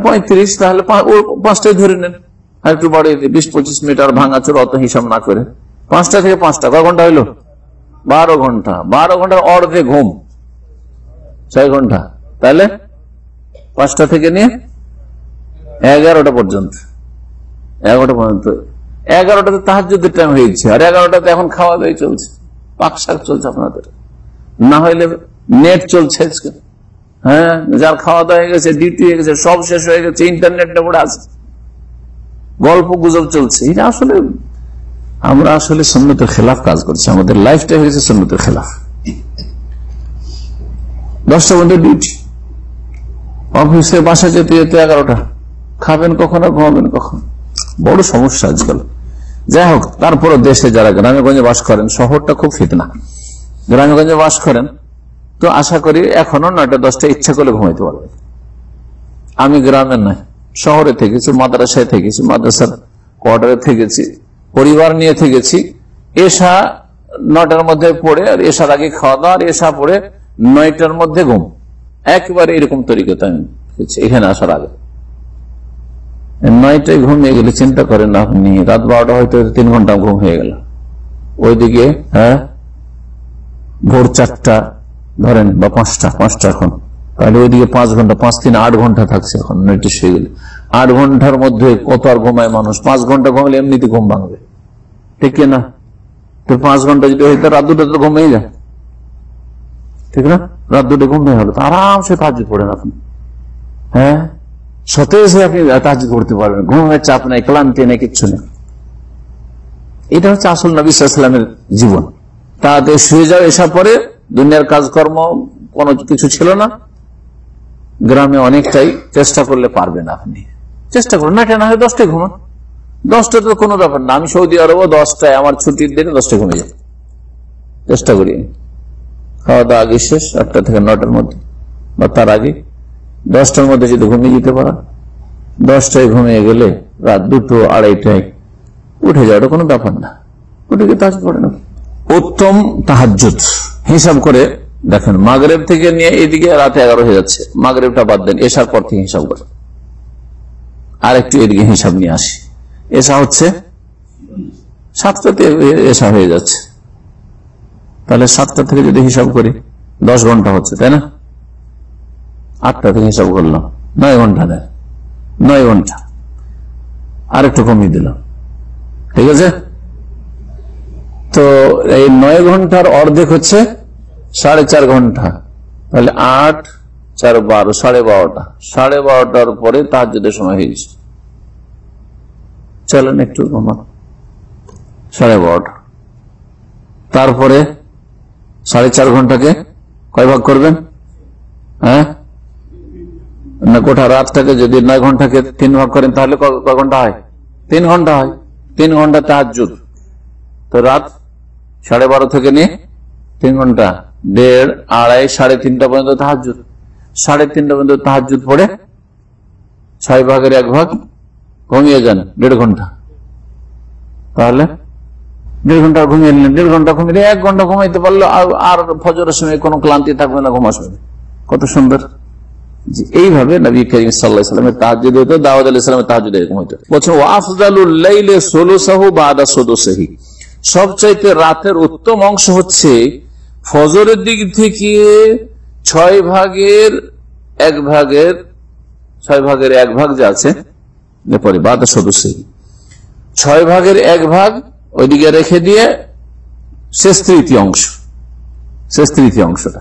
পঁয়ত্রিশ তাহলে পাঁচটায় ধরে নেন। আর একটু বাড়িয়ে দিই, বিশ পঁচিশ মিনিট আর ভাঙাচোর অত হিসাব না করে। পাঁচটা থেকে পাঁচটা, কয় ঘণ্টা হইল? বারো ঘণ্টা। বারো ঘণ্টার অর্ধে ঘুম। ছয় ঘণ্টা। তাহলে পাঁচটা থেকে নিয়ে এগারোটা পর্যন্ত। এগারোটা পর্যন্ত। এগারোটাতে তাহাজুদের টাইম হয়েছে আর এগারোটাতে এখন খাওয়া দাওয়া চলছে। পাক শাক চলছে আপনাদের। না হইলে নেট চলছে হ্যাঁ যার খাওয়া দাওয়া হয়ে গেছে, ডিউটি হয়ে গেছে, সব শেষ হয়ে গেছে ইন্টারনেটটা পড়ে আছে। গল্প গুজব চলছে। এটা আসলে আমরা আসলে সন্ন্যতের খেলাফ কাজ করছি। আমাদের লাইফটা হয়ে গেছে সন্ন্যতের খেলাফ। দশটা বন্ধু ডিউটি অফিসে বাসা যেতে যেতে এগারোটা। খাবেন কখনো ঘুমাবেন কখন? বড় সমস্যা আজকাল। যাই হোক তারপরে দেশে যারা গ্রামে গঞ্জে বাস করেন, শহরটা খুব ফিতনা। গ্রামে গঞ্জে বাস করেন, তো আশা করি এখনও নয়টা দশটা ইচ্ছা করলে ঘুমাইতে পারবেন। আমি গ্রামের নাই শহরে থেকেছি, মাদ্রাসায় থেকেছি, মাদ্রাসার কোয়ার্টারে থেকেছি। পরিবার নিয়ে থেকেছি এসা নয়টার মধ্যে পড়ে আর এসার আগে খাওয়া দাওয়া, আর এসা পড়ে নয়টার মধ্যে ঘুম। একেবারে এরকম তরিকতে আমি এখানে আসার আগে। নয়টায় ঘুমিয়ে গেলে চিন্তা করেন আপনি, রাত বারোটা হয়তো তিন ঘণ্টা ঘুম হয়ে গেল। ওইদিকে হ্যাঁ ভোর চারটা, ধরেন, বা পাঁচটা পাঁচটা এখন। তাহলে ওইদিকে পাঁচ ঘণ্টা, পাঁচ, তিন, আট ঘণ্টা থাকছে এখন নয়টা শুয়ে গেলে। আট ঘণ্টার মধ্যে কত আর ঘুমায় মানুষ? পাঁচ ঘণ্টা ঘুমালে এমনিতে ঘুম ভাঙবে। ঠিক না তো পাঁচ ঘণ্টা যদি হইতো রাত দুটো তো ঘুমিয়ে যায়। ঠিক না? রাত দুটো ঘুমিয়ে হলো আরামসে কাজ পড়েন আপনি। হ্যাঁ? সতেজ আপনি তাহাজুদ করতে পারবেন। ঘুমের চাপ নাই, ক্লান্তি নেই, কিচ্ছু নেই। এটা হচ্ছে আসল নবী সাল্লামের জীবন। তাতে শুয়ে যাও, এসব পরে দুনিয়ার কাজকর্ম, কোনো কিছু ছিল না। গ্রামে অনেকটাই চেষ্টা করলে পারবেন আপনি। চেষ্টা করুন। না কেন হয় দশটায় ঘুমান। দশটা তো কোনো ব্যাপার না। আমি সৌদি আরবও দশটায়, আমার ছুটির দিনে দশটায় ঘুমিয়ে যাই। চেষ্টা করি। খাওয়া দাওয়া আগে শেষ, আটটা থেকে নটার মধ্যে, বা তার আগে। দশটার মধ্যে যদি ঘুমিয়ে যেতে পারা, দশটায় ঘুমিয়ে গেলে রাত দুটো, আড়াইটায় উঠে যাওয়াটা কোনো ব্যাপার না। উঠে গিয়ে তাজ পড়ে না উত্তম তাহাজুদ হিসাব করে দেখেন, মাগরেব থেকে নিয়ে এদিকে রাতে এগারো হয়ে যাচ্ছে। মাগরেবটা বাদ দেন, এসার পর থেকে হিসাব করে। আর একটু এদিকে হিসাব নিয়ে আসি। এসা হচ্ছে সাতটাতে এসা হয়ে যাচ্ছে। তাহলে সাতটা থেকে যদি হিসাব করি, দশ ঘণ্টা হচ্ছে, তাই না? আটটা থেকে হিসাব করলাম, নয় ঘণ্টা দেয়, নয় ঘণ্টা। আর একটু কমিয়ে দিলাম, ঠিক আছে? তো এই নয় ঘণ্টার অর্ধেক হচ্ছে সাড়ে চার ঘণ্টা। তাহলে আট চার বারো, সাড়ে বারোটা। সাড়ে বারোটার পরে তার যদি সময় হয়েছে চলেন একটু ঘুমান। সাড়ে বারোটা। তারপরে সাড়ে চার ঘন্টাকে কয় ভাগ করবেন? হ্যাঁ? না, গোটা রাতটাকে যদি নয় ঘন্টাকে তিন ভাগ করেন, তাহলে কয় ঘণ্টা হয়? তিন ঘণ্টা হয়। তিন ঘণ্টা তাহাজুদ তো রাত সাড়ে বারো থেকে নিয়ে তিন ঘণ্টা। দেড়, আড়াই, সাড়ে তিনটা পর্যন্ত তাহাজুদ সাড়ে তিনটা পর্যন্ত তাহাজুদ পড়ে ছয় ভাগের এক ভাগ ঘুমিয়ে যান, দেড় ঘণ্টা। তাহলে দেড় ঘণ্টা ঘুমিয়ে নিলেন, দেড় ঘণ্টা ঘুমিয়ে এক ঘণ্টা ঘুমাইতে পারল, আর ফজরের সময় কোনো ক্লান্তি থাকবে না, ঘুম কত সুন্দর। এইভাবে নবী করিম সাল্লাহ সাল্লামের তাহাজুদ হতো দাওয়াদ আলি সাল্লামের তাহাজুদ এরকম হতো। বলছেন ওয়াফজালুল্লাইলে ষোলোসাহু বাদা সদস্যহী সবচাইতে রাতের উত্তম অংশ হচ্ছে ফজরের দিক থেকে ছয় ভাগের এক ভাগের, ছয় ভাগের এক ভাগ যা আছে পরে বাদা সদস্যহী ছয় ভাগের এক ভাগ ওইদিকে রেখে দিয়ে শেষ তৃতীয় অংশ, শেষ তৃতীয় অংশটা।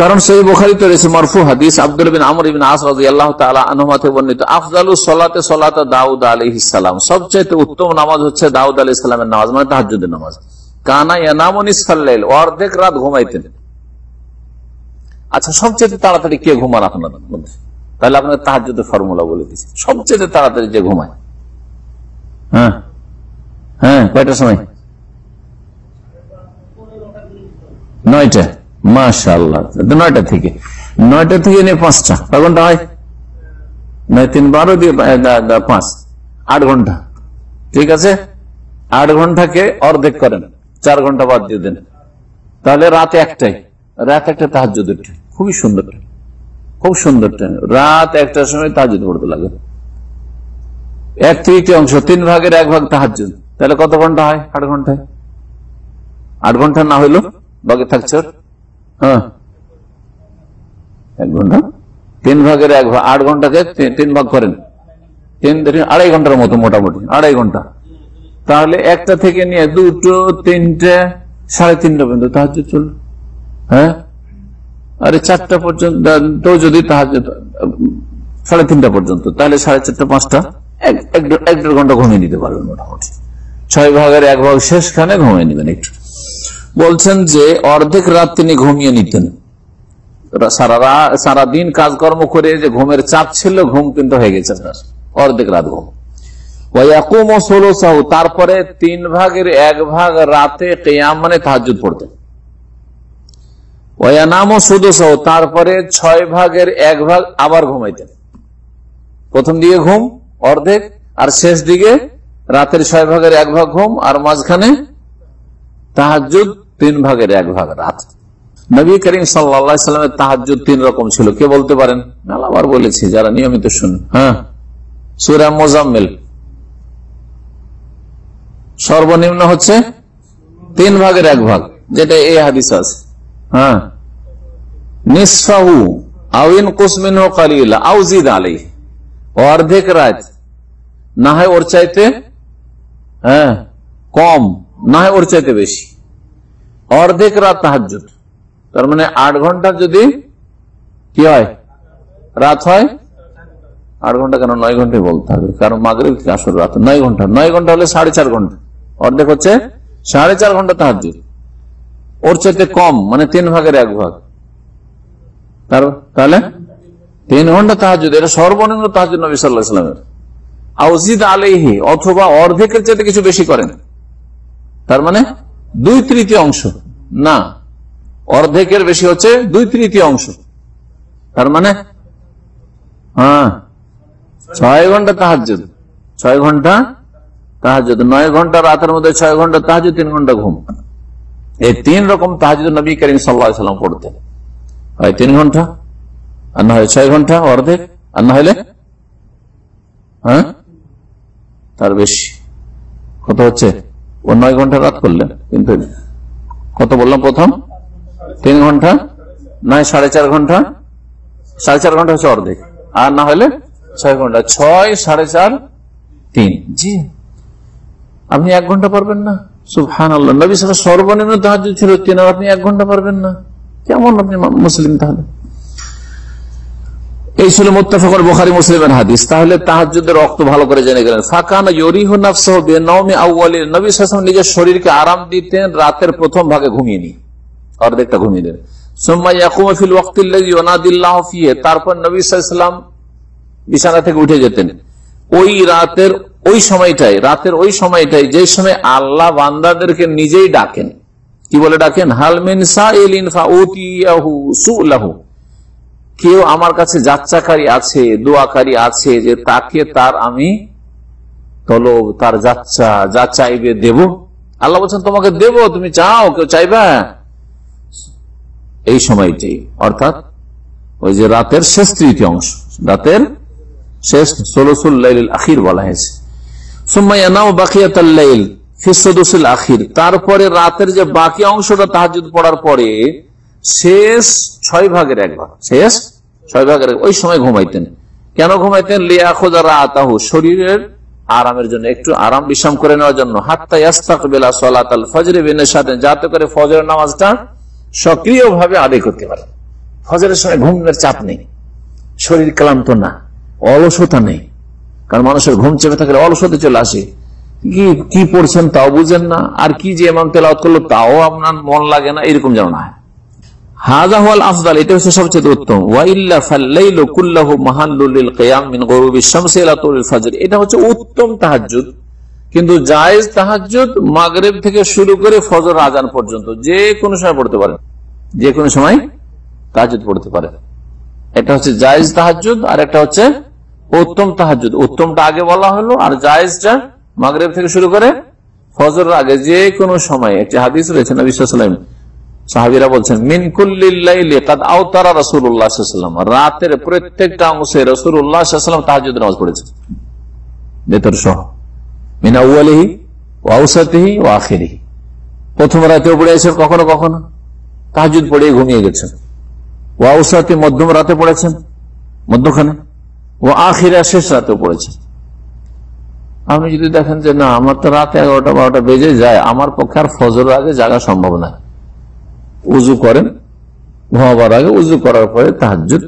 কারণ সেই বোখারিতে রয়েছে মরফু হাদিস, আব্দুল বিন আমর ইবিন আস রাজি আল্লাহ তালা আনুমাতে বর্ণিত, আফজালু সলাতে সলাতে দাউদ আলী ইসালাম সবচেয়ে উত্তম নামাজ হচ্ছে দাউদ আলী ইসলামের নামাজ মানে তাহাজুদের নামাজ। কানা ইয়ানামনি সাল্লাইল, অর্ধেক রাত ঘুমাইতেন। আচ্ছা সবচেয়ে তাড়াতাড়ি কে ঘুমান আপনার? মধ্যে তাহলে আপনার তাহাজুদের ফর্মুলা বলে দিচ্ছি সবচেয়ে তাড়াতাড়ি যে ঘুমায়। হ্যাঁ? হ্যাঁ কয়টার সময়? নয়টা। মাশাল্লাহ নয়টা থেকে। নয়টা থেকে নিয়ে পাঁচটা। কয় ঘণ্টা হয়? নয়, তিন, বারো দিয়ে পাঁচ। আট ঘণ্টা। ঠিক আছে? আট ঘন্টাকে অর্ধেক করেন। চার ঘণ্টা বাদ দিয়ে দেন। তাহলে রাতে একটাই রাত একটা তাহাজুদ খুবই সুন্দর। খুব সুন্দর রাত একটার সময় তাহাজুদ পড়তে লাগে। এক তৃতীয় অংশ তিন ভাগের এক ভাগ তাহাজুদ তাহলে কত ঘণ্টা হয়? আট ঘন্টায়? আট ঘণ্টা না হইল বাকি থাকছে হ্যাঁ। এক ঘণ্টা। তিন ভাগের এক ভাগ আট ঘন্টাকে তিন ভাগ করেন। তিন আড়াই ঘণ্টার মতো মোটামুটি। আড়াই ঘণ্টা। তাহলে একটা থেকে নিয়ে দুটো, তিনটে, সাড়ে তিনটা পর্যন্ত তাহাজ চল হ্যাঁ? আরে চারটা পর্যন্ত যদি তাহাজ সাড়ে তিনটা পর্যন্ত, তাহলে সাড়ে চারটা, পাঁচটা, এক দেড় ঘণ্টা ঘুমিয়ে নিতে পারবেন মোটামুটি। ছয় ভাগের এক ভাগ শেষখানে ঘুমিয়ে নেবেন একটু। বলছেন যে, অর্ধেক রাত তিনি ঘুমিয়ে নিতেন। সারা সারাদিন কাজকর্ম করে যে ঘুমের চাপ ছিল, ঘুম কিন্তু হয়ে গেছে আপনার। অর্ধেক রাত ঘুম। তারপরে তিন ভাগের এক ভাগ রাতে কেয়াম মানে তাহাজুদ পড়তেন। ওয়ানাম ও সুদো সাহু তারপরে ছয় ভাগের এক ভাগ আবার ঘুমাইতেন। প্রথম দিকে ঘুম, অর্ধেক, আর শেষ দিকে রাতের ছয় ভাগের এক ভাগ ঘুম, আর মাঝখানে তিন ভাগের এক ভাগ রাত। নবী করিম সাল্লামের তিন রকম ছিল। কে বলতে পারেন? আবার বলেছি, যারা নিয়মিত শুন। হ্যাঁ সুরা মোজাম্মেল। সর্বনিম্ন হচ্ছে তিন ভাগের এক ভাগ, যেটা এই হাদিস আছে। হ্যাঁ। আউজিদ অর্ধেক রাত, না হয় ওর চাইতে হ্যাঁ কম, না হয় ওর চাইতে বেশি। অর্ধেক রাত তাহাজুদ তার মানে আট ঘণ্টা যদি কি হয়? রাত হয়? আট ঘণ্টা কেন? নয় ঘন্টায় বলতে হবে। কারণ মাগরিব থেকে আসর রাত। নয় ঘণ্টা। নয় ঘণ্টা হলে সাড়ে চার ঘণ্টা। অর্ধেক হচ্ছে সাড়ে চার ঘণ্টা তাহাজ ওর চাইতে কম মানে তিন ভাগের এক ভাগ। তাহলে? তিন ঘণ্টা তাহাজ এটা সর্বনিম্ন তাহাজ নবী সাল্লাহ ইসলামের আউজিদ আলেহি অথবা অর্ধেকের চাইতে কিছু বেশি করেন। তার মানে দুই তৃতীয় অংশ। না, অর্ধেকের বেশি হচ্ছে দুই তৃতীয় অংশ। তার মানে হ্যাঁ ছয় ঘণ্টা তাহাজ ছয় ঘণ্টা তাহাজ নয় ঘণ্টা রাতের মধ্যে ছয় ঘণ্টা তাহাজ তিন ঘণ্টা ঘুম। এই তিন রকম তাহাজ নবী করিম সাল্লাম পড়তেন। হয় তিন ঘণ্টা, আর না হয় ছয় ঘণ্টা অর্ধেক, আর না হলে হ্যাঁ? তার বেশি। কত হচ্ছে? ও নয় ঘণ্টা রাত করলেন কিন্তু কত বললাম প্রথম? তিন ঘণ্টা? নয়, সাড়ে চার ঘণ্টা? সাড়ে চার ঘণ্টা হচ্ছে অর্ধেক। আর না হলে ছয় ঘণ্টা। ছয়, সাড়ে চার, তিন। জি। আপনি এক ঘণ্টা পারবেন না। সুফহান আল্লাহ নবী সাল সর্বনিম্ন তাহাজ ছিল তিন আপনি এক ঘণ্টা পারবেন না। কেমন আপনি মুসলিম তাহলে? এই ছিল বোখারি মুসলিমের হাদিস। তাহলে তাহাজুদের রক্ত ভালো করে জেনে গেলেন। নিজের শরীরকে আরাম দিতেন, রাতের প্রথম ভাগে ঘুমিয়ে নি অর্ধেকটা ঘুমিয়ে দেন। তারপর নবী সাল্লাম বিছানা থেকে উঠে যেতেন। ওই রাতের ওই সময়টাই, রাতের ওই সময়টাই, যে সময় আল্লাহ বান্দাদেরকে নিজেই ডাকেন। কি বলে ডাকেন? হালমিন কেউ আমার কাছে যাচ্চাকারী আছে, দোয়াকারী আছে, যে তাকে তার আমি তলব, তার যাচ্চা, যা চাইবে দেব। আল্লাহ বলছেন, তোমাকে দেব, তুমি চাও, কেউ চাইবে? এই সময়টাই, অর্থাৎ ওই যে রাতের শেষ তৃতীয় অংশ রাতের শেষ ষোলসুল্লাইল আখির বলা হয়েছে। আখির। তারপরে রাতের যে বাকি অংশটা তাহাজুদ পড়ার পরে শেষ ছয় ভাগের এক শেষ ছয় ভাগের ওই সময় ঘুমাইতেন। কেন ঘুমাইতেন? লিয়া খোঁজা রাতাহু, শরীরের আরামের জন্য। একটু আরাম বিশ্রাম করে নেওয়ার জন্য। হাত্তা বেলা সলাত ফজরে বেনের সাথে যাতে করে ফজরের নামাজটা সক্রিয় ভাবে আদায় করতে পারে। ফজরের সময় ঘুমের চাপ নেই। শরীর ক্লান্ত না। অলসতা নেই। কারণ মানুষের ঘুম চেপে থাকলে অলসতে চলে আসে। কি কি পড়ছেন তাও বুঝেন না। আর কি যে এমাম তেলাওয়াত করল তাও আপনার মন লাগে না, এরকম যেন না আফদাল এটা হচ্ছে এটা হচ্ছে উত্তম তাহাজ্জুদ। কিন্তু জায়েজ তাহাজ্জুদ থেকে শুরু করে ফজর আজান পর্যন্ত যে কোনো সময় পড়তে পারে যে কোনো সময় তাহাজ্জুদ পড়তে পারে এটা হচ্ছে জায়েজ তাহাজ্জুদ আর একটা হচ্ছে উত্তম তাহাজ্জুদ। উত্তমটা আগে বলা হলো আর জায়েজটা মাগরিব থেকে শুরু করে ফজর আগে যে কোনো সময়। একটি হাদিস রয়েছে নবী সাল্লাল্লাহু সাহাবিরা বলছেন মিনকুল্লাম রাতের প্রত্যেকটা অংশে রসুল্লাহাম তাহাজুদ নামাজ পড়েছেন। ভেতর সহ। মিনা উলিহি ওয়াউসাতিহি ও আখেরিহি। প্রথম রাতেও পড়েছেন কখনো কখনো? তাহাজুদ পড়ে ঘুমিয়ে গেছেন। ওয়াউসাতি মধ্যম রাতে পড়েছেন? মধ্যখানে? ও আখিরা শেষ রাতেও পড়েছেন আপনি যদি দেখেন যে না, আমার তো রাত এগারোটা বারোটা বেজে যায়, আমার পক্ষে আর ফজর আগে জাগা সম্ভব না। উজু করেন, ঘুমাবার আগে উজু করার পরে তাহাজুদ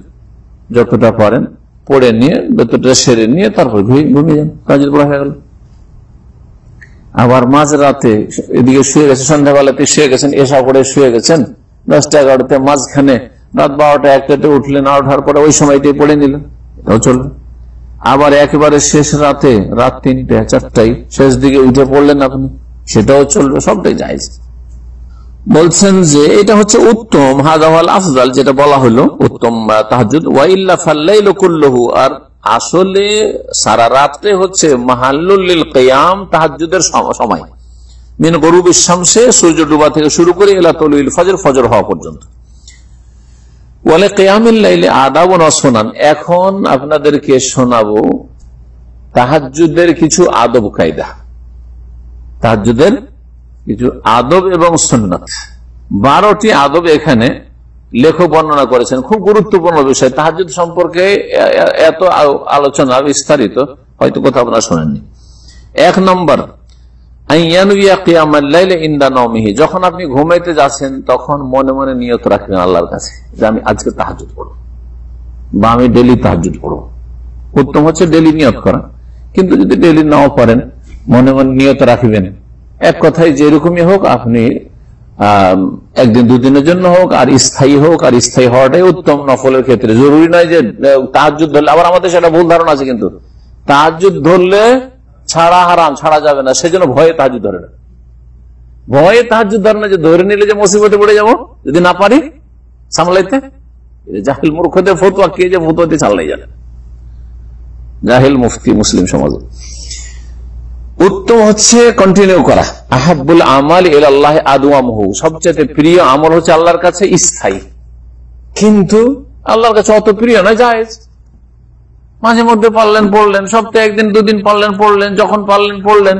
যতটা পারেন পড়ে নিয়ে, যতটা সেরে নিয়ে তারপর ঘুমিয়ে যান তাহাজুদ পড়া হয়ে গেল। আবার মাঝ রাতে এদিকে শুয়ে গেছে সন্ধ্যাবেলাতে শুয়ে গেছেন, এসা করে শুয়ে গেছেন, দশটা এগারোতে মাঝখানে রাত বারোটা একটাতে উঠলেন আর ওঠার পরে ওই সময়টাই পড়ে নিলেন। চলবে আবার একেবারে শেষ রাতে, রাত তিনটে চারটাই শেষ দিকে উঠে পড়লেন আপনি। সেটাও চলবে, সবটাই যাইছে বলছেন যে এটা হচ্ছে উত্তম হাজাওয়াল আফজাল যেটা বলা হলো, উত্তম তাহাজুদ ওয়াইল্লা আর আসলে সারা রাত্রে হচ্ছে মাহাল্লুল কেয়াম তাহাজুদের সময়। মিন গরুব শামসে সূর্য ডুবা থেকে শুরু করে এলা তলিল ফজর ফজর হওয়া পর্যন্ত। বলে কেয়ামিল্লাইলে আদাব শোনান এখন আপনাদেরকে শোনাবো তাহাজুদের কিছু আদব কায়দা। তাহাজুদের কিছু আদব এবং সন্ন্যত বারোটি আদব এখানে লেখক বর্ণনা করেছেন। খুব গুরুত্বপূর্ণ বিষয়। তাহাজুদ সম্পর্কে এত আলোচনা বিস্তারিত, হয়তো কথা আপনারা শোনেননি। এক নম্বর যখন আপনি ঘুমাইতে যাচ্ছেন, তখন মনে মনে নিয়ত রাখবেন আল্লাহর কাছে যে আমি আজকে তাহাজুদ পড়ব বা আমি ডেলি তাহাজুদ পড়ব উত্তম হচ্ছে ডেলি নিয়ত করা। কিন্তু যদি ডেলি নাও পারেন, মনে মনে নিয়ত রাখবেন। এক কথায় যেরকমই হোক, আপনি একদিন দুদিনের জন্য হোক, আর স্থায়ী হোক, আর স্থায়ী হওয়াটাই উত্তম নফলের ক্ষেত্রে। জরুরি নয় যে তাহাজুদ ধরলে, আবার আমাদের সেটা ভুল ধারণা আছে কিন্তু। তাহাজুদ ধরলে ছাড়া হারাম, ছাড়া যাবে না। সেজন্য ভয়ে তাহাজুদ ধরে না। ভয়ে তাহাজুদ ধরে না যে ধরে নিলে যে মুসিবতে পড়ে যাব, যদি না পারি, সামলাইতে? জাহিল মূর্খদের ফতুয়া, কে যে ফতুয়াতে চালাই জানে জাহিল মুফতি মুসলিম সমাজে। উত্তম হচ্ছে কন্টিনিউ করা। আহাবুল আমাল এল আল্লাহ আদুয়ামহু সবচেয়ে প্রিয় আমল হচ্ছে আল্লাহর কাছে স্থায়ী। কিন্তু আল্লাহর কাছে অত প্রিয় না জায়েজ। মাঝে মধ্যে পারলেন, পড়লেন, সপ্তাহে একদিন, দুদিন পারলেন, পড়লেন, যখন পারলেন, পড়লেন।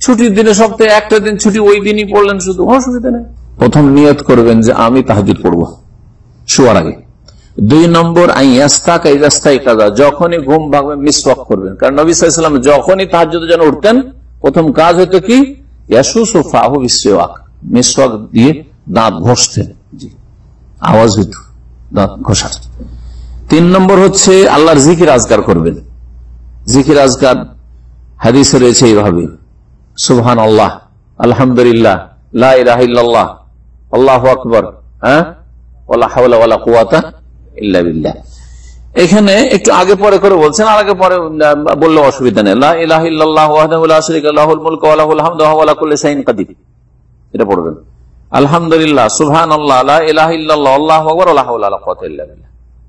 ছুটির দিনে সপ্তাহে একটা দিন ছুটি, ওই দিনই পড়লেন শুধু। অসুবিধা নেই। প্রথম নিয়ত করবেন যে আমি তাহাজুদ পড়ব, শোয়ার আগে। দুই নম্বর যখনই ঘুম ভাগবে মিসওয়াক করবেন। কারণ নবী সাল্লাম যখনই তাহাজুদ যেন উঠতেন, প্রথম কাজ হতো কি? দিয়ে দাঁত ঘষতেন। আওয়াজ হইত, দাঁত ঘষার। তিন নম্বর হচ্ছে আল্লাহর জিকির আজগার করবেন। জিকির আজগার হাদিসে রয়েছে এইভাবে। সুবহান আল্লাহ আলহামদুলিল্লাহ লাহ আল্লাহ আকবর এখানে একটু আগে পরে করে বলছেন, আর আগে পরে বললে অসুবিধা নেই। আলহামদুলিল্লাহ, সুবহানাল্লাহ, লা ইলাহা ইল্লাল্লাহ, আল্লাহু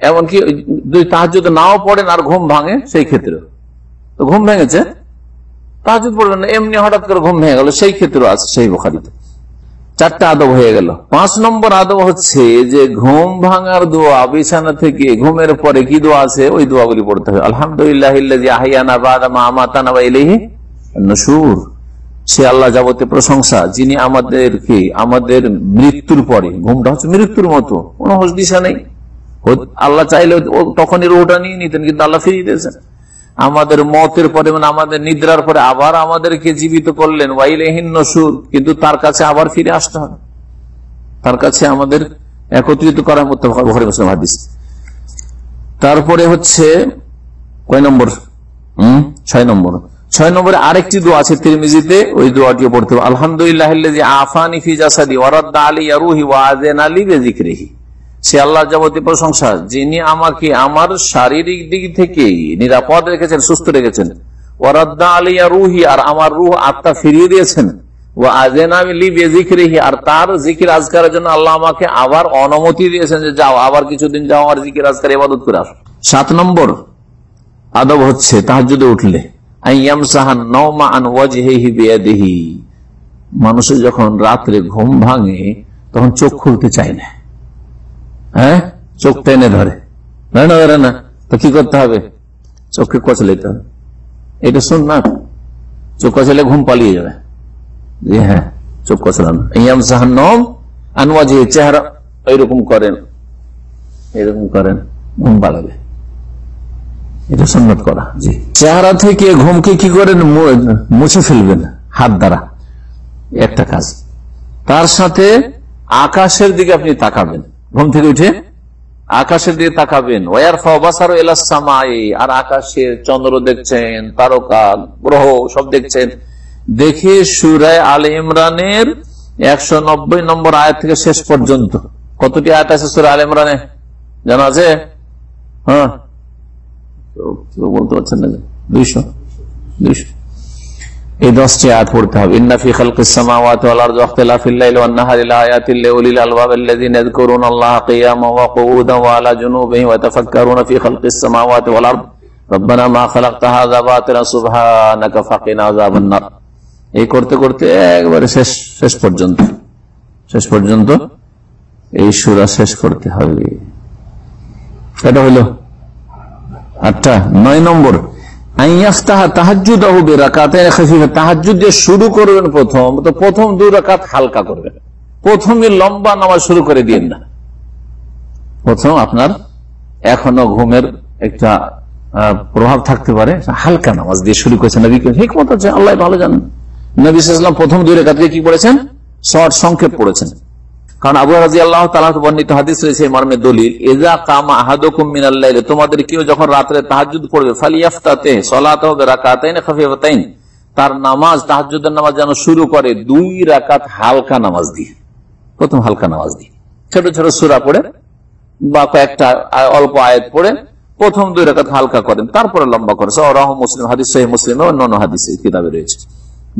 এমনকি দুই তাহাজ্জুদ নাও পড়েন আর ঘুম ভাঙে সেই ক্ষেত্রে তো ঘুম ভেঙেছে। তাহাজুদ পড়লেন এমনি হঠাৎ করে ঘুম ভেঙে গেল, সেই ক্ষেত্রে আছে সেই বোখারিতে। চারটা আদব হয়ে গেল। পাঁচ নম্বর আদব হচ্ছে যে ঘুম ভাঙার দোয়া, বিছানা থেকে ঘুমের পরে কি দোয়া আছে? ওই দোয়াগুলি পড়তে হবে। আলহামদুলিল্লাহ সে আল্লাহ যাবতীয় প্রশংসা, যিনি আমাদেরকে, আমাদের মৃত্যুর পরে, ঘুমটা হচ্ছে মৃত্যুর মতো, কোনো হোস দিশা নেই। আল্লাহ চাইলে তখনই রোহটা নিয়ে নিতেন, কিন্তু আল্লাহ ফিরিয়ে দিয়েছেন। আমাদের মতের পরে মানে আমাদের নিদ্রার পরে আবার আমাদেরকে জীবিত করলেন। ওয়াইলেহীন নসুর, কিন্তু তার কাছে আবার ফিরে আসতে হবে। তার কাছে আমাদের একত্রিত করার মতো হাদিস। তারপরে হচ্ছে, কয় নম্বর? হম? ছয় নম্বর। ছয় নম্বরে আরেকটি দোয়া আছে তিরমিজিতে, ওই দোয়াটিও পড়তে হবে। আলহামদুলিল্লাহ আফানি ফি জাসাদি ওয়ারাদ্দা আলী রুহি ওয়াজেন আলী বেজিকরিহি সে আল্লাহ যাবতীয় প্রশংসা, যিনি আমাকে আমার শারীরিক দিক থেকে নিরাপদ রেখেছেন, সুস্থ রেখেছেন। ওয়ারাদ্দা আলিয়া রুহি, আর আমার রুহ আত্মা ফিরিয়ে দিয়েছেন। ও আর তার জন্য আল্লাহ আমাকে আবার অনুমতি দিয়েছেন যে যাও, আবার কিছুদিন যাও আমার ইবাদত সাত নম্বর আদব হচ্ছে উঠলে। মানুষের যখন রাত্রে ঘুম ভাঙে, তখন চোখ খুলতে চায় না। হ্যাঁ? চোখ টেনে ধরে। না ধরে না। তো কি করতে হবে? চোখকে কচলাইতে হবে। এটা শুন না চোখ কচলে ঘুম পালিয়ে যাবে। জি হ্যাঁ চোখ কচলানো। ইয়াম সাহান নম আনওয়াজি চেহারা। এইরকম করেন। এরকম করেন, ঘুম পালাবে। এটা সন্ন্যত করা, জি। চেহারা থেকে ঘুমকে কি করেন? মুছে ফেলবেন, হাত দ্বারা। একটা কাজ। তার সাথে আকাশের দিকে আপনি তাকাবেন। ঘুম থেকে উঠে আকাশের দিকে তাকাবেন। ওয়ার ফাবাসার এলাসামাই আর আকাশের চন্দ্র দেখছেন, তারকা, গ্রহ সব দেখছেন। দেখে সুরায় আল ইমরানের একশো নব্বই নম্বর আয়াত থেকে শেষ পর্যন্ত। কতটি আয়াত আছে সুরা আল ইমরানে? জানা আছে? হ্যাঁ। বলতে পারছেন না দুইশো। দুইশো। এই দশটি আয়াত পড়তে হবে। ইন্না ফি খালকিস সামাওয়াতি ওয়াল আরদি ওয়াখতিলাফিল লাইলি ওয়ান নাহারি লাআয়াতিল লিউলিল আলবাব আল্লাযীনা ইয়াযকুরুনা আল্লাহা কিয়ামান ওয়া qu'udan ওয়া আলা জুনুবিহিম ওয়া ইয়াতাফাক্কারুনা ফি খালকিস সামাওয়াতি ওয়াল আরদ। রব্বানা মা খালাকতা হাযা বাতিলা সুবহানাকা ফাকিনা আযাবান নার এই করতে করতে একবারে শেষ শেষ পর্যন্ত শেষ পর্যন্ত এই সূরা শেষ করতে হবে। এটা হলো আটটা, নয় নম্বর। শুরু করবেন প্রথম, তো প্রথম দুই রাকাত হালকা করবেন। প্রথমে লম্বা নামাজ শুরু করে দিন না। প্রথম আপনার এখনও ঘুমের একটা প্রভাব থাকতে পারে, হালকা নামাজ দিয়ে শুরু করেছেন নবী হিকমত আছে, আল্লাহ ভালো জানেন। নবী প্রথম দুই রেখাতকে কি পড়েছেন? শর্ট সংক্ষেপ পড়েছেন। কারণ আবু রাজি আল্লাহ বর্ণিত হাদিস রয়েছে মর্মে দলিল এজা কামা আহাদুকুম মিনাল্লাহ তোমাদের কেউ যখন রাত্রে তাহাজুদ পড়বে, ফালিয়াফতাতে সলাত হবে রাকাতাইন খাফিফাতাইন তার নামাজ তাহাজুদের নামাজ যেন শুরু করে দুই রাকাত হালকা নামাজ দিয়ে। প্রথম হালকা নামাজ দিয়ে। ছোট ছোট সুরা পড়ে বা কয়েকটা অল্প আয়াত পড়ে প্রথম দুই রাকাত হালকা করেন, তারপরে লম্বা করে রহ মুসলিম, হাদিস সহি মুসলিম অন্যান্য হাদিসে কিতাবে রয়েছে।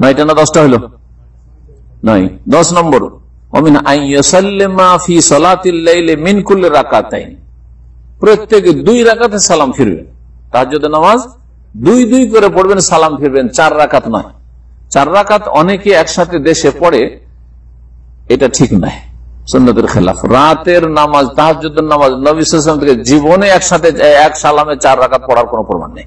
নয়টা না দশটা হলো? নয়। দশ নম্বর অমিন প্রত্যেকে দুই রাকাতে সালাম ফিরবেন। তাহাজ্জুদ নামাজ দুই দুই করে পড়বেন, সালাম ফিরবেন। চার রাকাত নয়। চার রাকাত অনেকে একসাথে দেশে পড়ে, এটা ঠিক নয়। সুন্নতের খেলাফ। রাতের নামাজ তাহাজুদের নামাজ নবী থেকে জীবনে একসাথে, এক সালামে চার রাকাত পড়ার কোনো প্রমাণ নেই।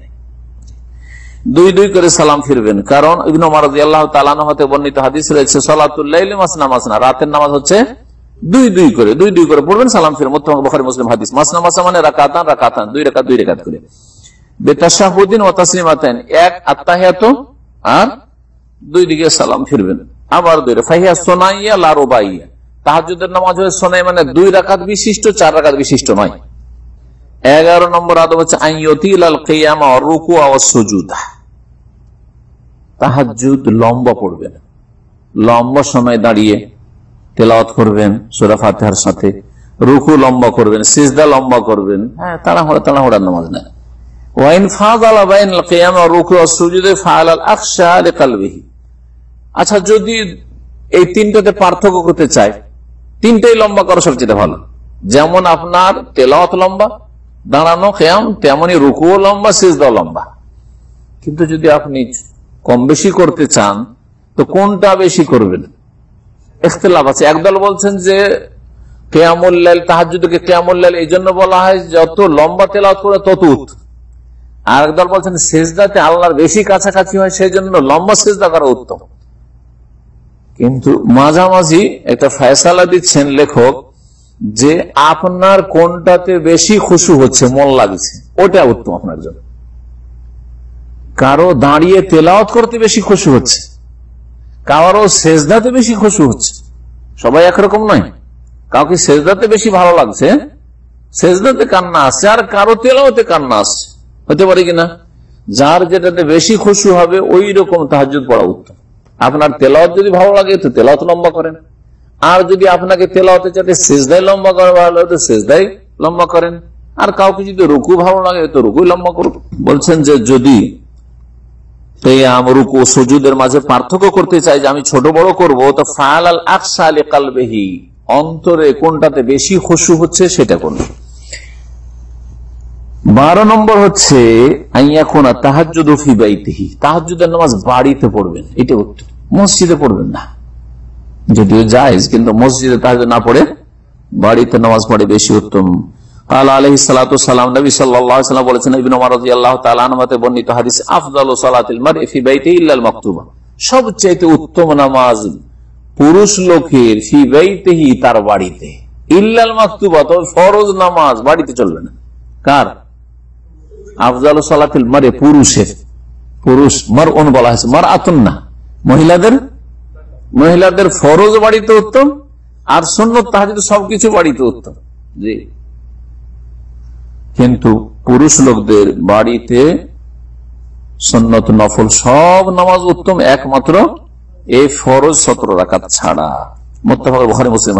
দুই দুই করে সালাম ফিরবেন। কারণ মারাজি আল্লাহ হতে বর্ণিত হাদিস রয়েছে সলাতুল্লাহ মাসনা মাসনা, রাতের নামাজ হচ্ছে দুই দুই করে, দুই দুই করে পড়বেন, সালাম ফির মোত্তম বখারি মুসলিম হাদিস। মাসনা মাসা মানে রাকাতান রাকাতান, দুই রেখাত দুই রেখাত করে। বেতাশাহুদ্দিন ও এক আত্মাহিয়াত আর দুই দিকে সালাম ফিরবেন। আবার দুই ফাহিয়া সোনাইয়া লারোবাইয়া। তাহাজুদের নামাজ হয়ে সোনাই মানে দুই রাকাত বিশিষ্ট, চার রাকাত বিশিষ্ট নয়। এগারো নম্বর আদব হচ্ছে তাহাজুদ লম্বা পড়বেন। লম্বা সময় দাঁড়িয়ে তেলাওয়াত করবেন সুরা ফাতেহার সাথে। রুকু লম্বা করবেন, সিজদা লম্বা করবেন। হ্যাঁ তাড়াহুড়া তাড়াহুড়ার নামাজ না আচ্ছা যদি এই তিনটাতে পার্থক্য করতে চায়, তিনটাই লম্বা করা সবচেয়ে ভালো। যেমন আপনার তেলাওয়াত লম্বা দাঁড়ানো খেয়াম তেমনি রুকুও লম্বা সিজদাও লম্বা। কিন্তু যদি আপনি কম বেশি করতে চান, তো কোনটা বেশি করবেন? ইখতলাফ আছে। একদল বলছেন যে কেয়ামুল্লাল তাহাজুদকে কেয়ামুল্লাল এই জন্য বলা হয় যত লম্বা তেলাওয়াত করে তত। আর একদল বলছেন সেজদাতে আল্লাহর বেশি কাছাকাছি হয় সেই জন্য লম্বা সেজদা করা উত্তম। কিন্তু মাঝামাঝি একটা ফয়সালা দিচ্ছেন লেখক যে আপনার কোনটাতে বেশি খুশু হচ্ছে, মন লাগছে ওটা উত্তম আপনার জন্য। কারও দাঁড়িয়ে তেলাওয়াত করতে বেশি খুশি হচ্ছে, কারও সেজদাতে বেশি খুশি হচ্ছে, সবাই একরকম নয়। কাউকে সেজদাতে বেশি ভালো লাগছে, সেজদাতে কান্না আসছে, আর কারও তেলাওতে কান্না আসছে, হতে পারে কিনা? যার যেটাতে বেশি খুশি হবে ওই রকম তাহাজুদ পড়া উত্তম। আপনার তেলাওত যদি ভালো লাগে, তো তেলাওয়াত লম্বা করেন। আর যদি আপনাকে তেলাওয়াতে চাতে সেজদাই লম্বা করে ভালো লাগে সেজদাই লম্বা করেন। আর কাউকে যদি রুকু ভালো লাগে তো রুকুই লম্বা করুন। বলছেন যে যদি রুকু সজুদের মাঝে পার্থক্য করতে চাই যে আমি ছোট বড় করব, তো ফায়াল আল আকসা আলী কালবেহি। অন্তরে কোনটাতে বেশি খুশু হচ্ছে সেটা কোন? বারো নম্বর হচ্ছে আইয়া কোনা তাহাজুদফি বাইতিহি। তাহাজুদের নামাজ বাড়িতে পড়বেন এটা উত্তর। মসজিদে পড়বেন না। যদিও জায়েজ, কিন্তু মসজিদে তাহাজ না পড়ে, বাড়িতে নামাজ পড়ে বেশি উত্তম। উত্তম নামাজ পুরুষ লোকের তার বাড়িতে। তো নামাজ বাড়িতে চলবে না। কার? মারে পুরুষের। পুরুষ মার বলা হয়েছে মার আতুন না, মহিলাদের মহিলাদের ফরজ বাড়িতে উত্তম, আর সুন্নত তাহাজ সবকিছু বাড়িতে উত্তম। জি। কিন্তু পুরুষ লোকদের বাড়িতে সন্নত, নফল সব নামাজ উত্তম, একমাত্র এই ফরজ সতেরো রাখাত ছাড়া। মুসলিম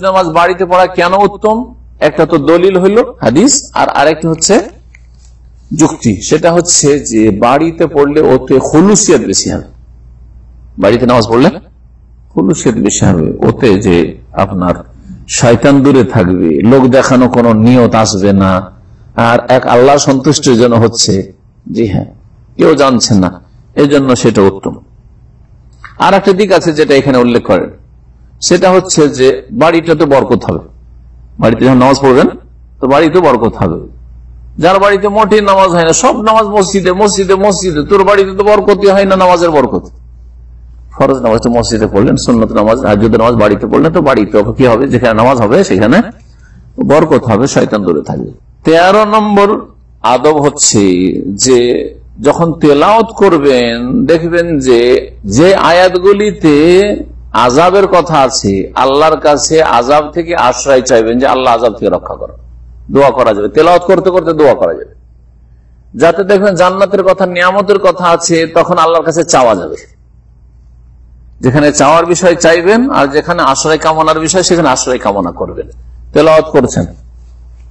নামাজ বাড়িতে পড়া কেন উত্তম? একটা তো দলিল হইল হাদিস, আর আরেকটি হচ্ছে যুক্তি। সেটা হচ্ছে যে বাড়িতে পড়লে ওতে হলুসিয়াত বেশি হবে। বাড়িতে নামাজ পড়লে হলুসিয়াত বেশি হবে। ওতে যে আপনার শয়তান দূরে থাকবে, লোক দেখানো কোনো নিয়ত আসবে না। আর এক আল্লাহ সন্তুষ্টির জন্য হচ্ছে, জি হ্যাঁ কেউ জানছে না। এই জন্য সেটা উত্তম। আর একটা দিক আছে যেটা এখানে উল্লেখ করেন সেটা হচ্ছে যে বাড়িটাতে বরকত হবে। বাড়িতে যখন নামাজ পড়বেন, তো বাড়িতে বরকত হবে। যার বাড়িতে মোটেই নামাজ হয় না, সব নামাজ মসজিদে মসজিদে মসজিদে। তোর বাড়িতে তো বরকতি হয় না নামাজের বরকত। ফরজ নামাজ তো মসজিদে পড়লেন, সুন্নত নামাজ হাজুদ নামাজ বাড়িতে পড়লেন, তো বাড়িতে কি হবে? যেখানে নামাজ হবে, সেখানে বরকত হবে, শয়তান দূরে থাকবে। তেরো নম্বর আদব হচ্ছে যে, যখন তেলাওত করবেন, দেখবেন যে যে আয়াতগুলিতে আজাবের কথা আছে, আল্লাহর কাছে আজাব থেকে আশ্রয় চাইবেন যে, আল্লাহ আজাব থেকে রক্ষা করো। দোয়া করা যাবে। তেলাওত করতে করতে দোয়া করা যাবে। যাতে দেখবেন জান্নাতের কথা, নিয়ামতের কথা আছে, তখন আল্লাহর কাছে চাওয়া যাবে। যেখানে চাওয়ার বিষয় চাইবেন, আর যেখানে আশ্রয় কামনার বিষয়, সেখানে আশ্রয় কামনা করবেন। তেলাওয়াত করছেন।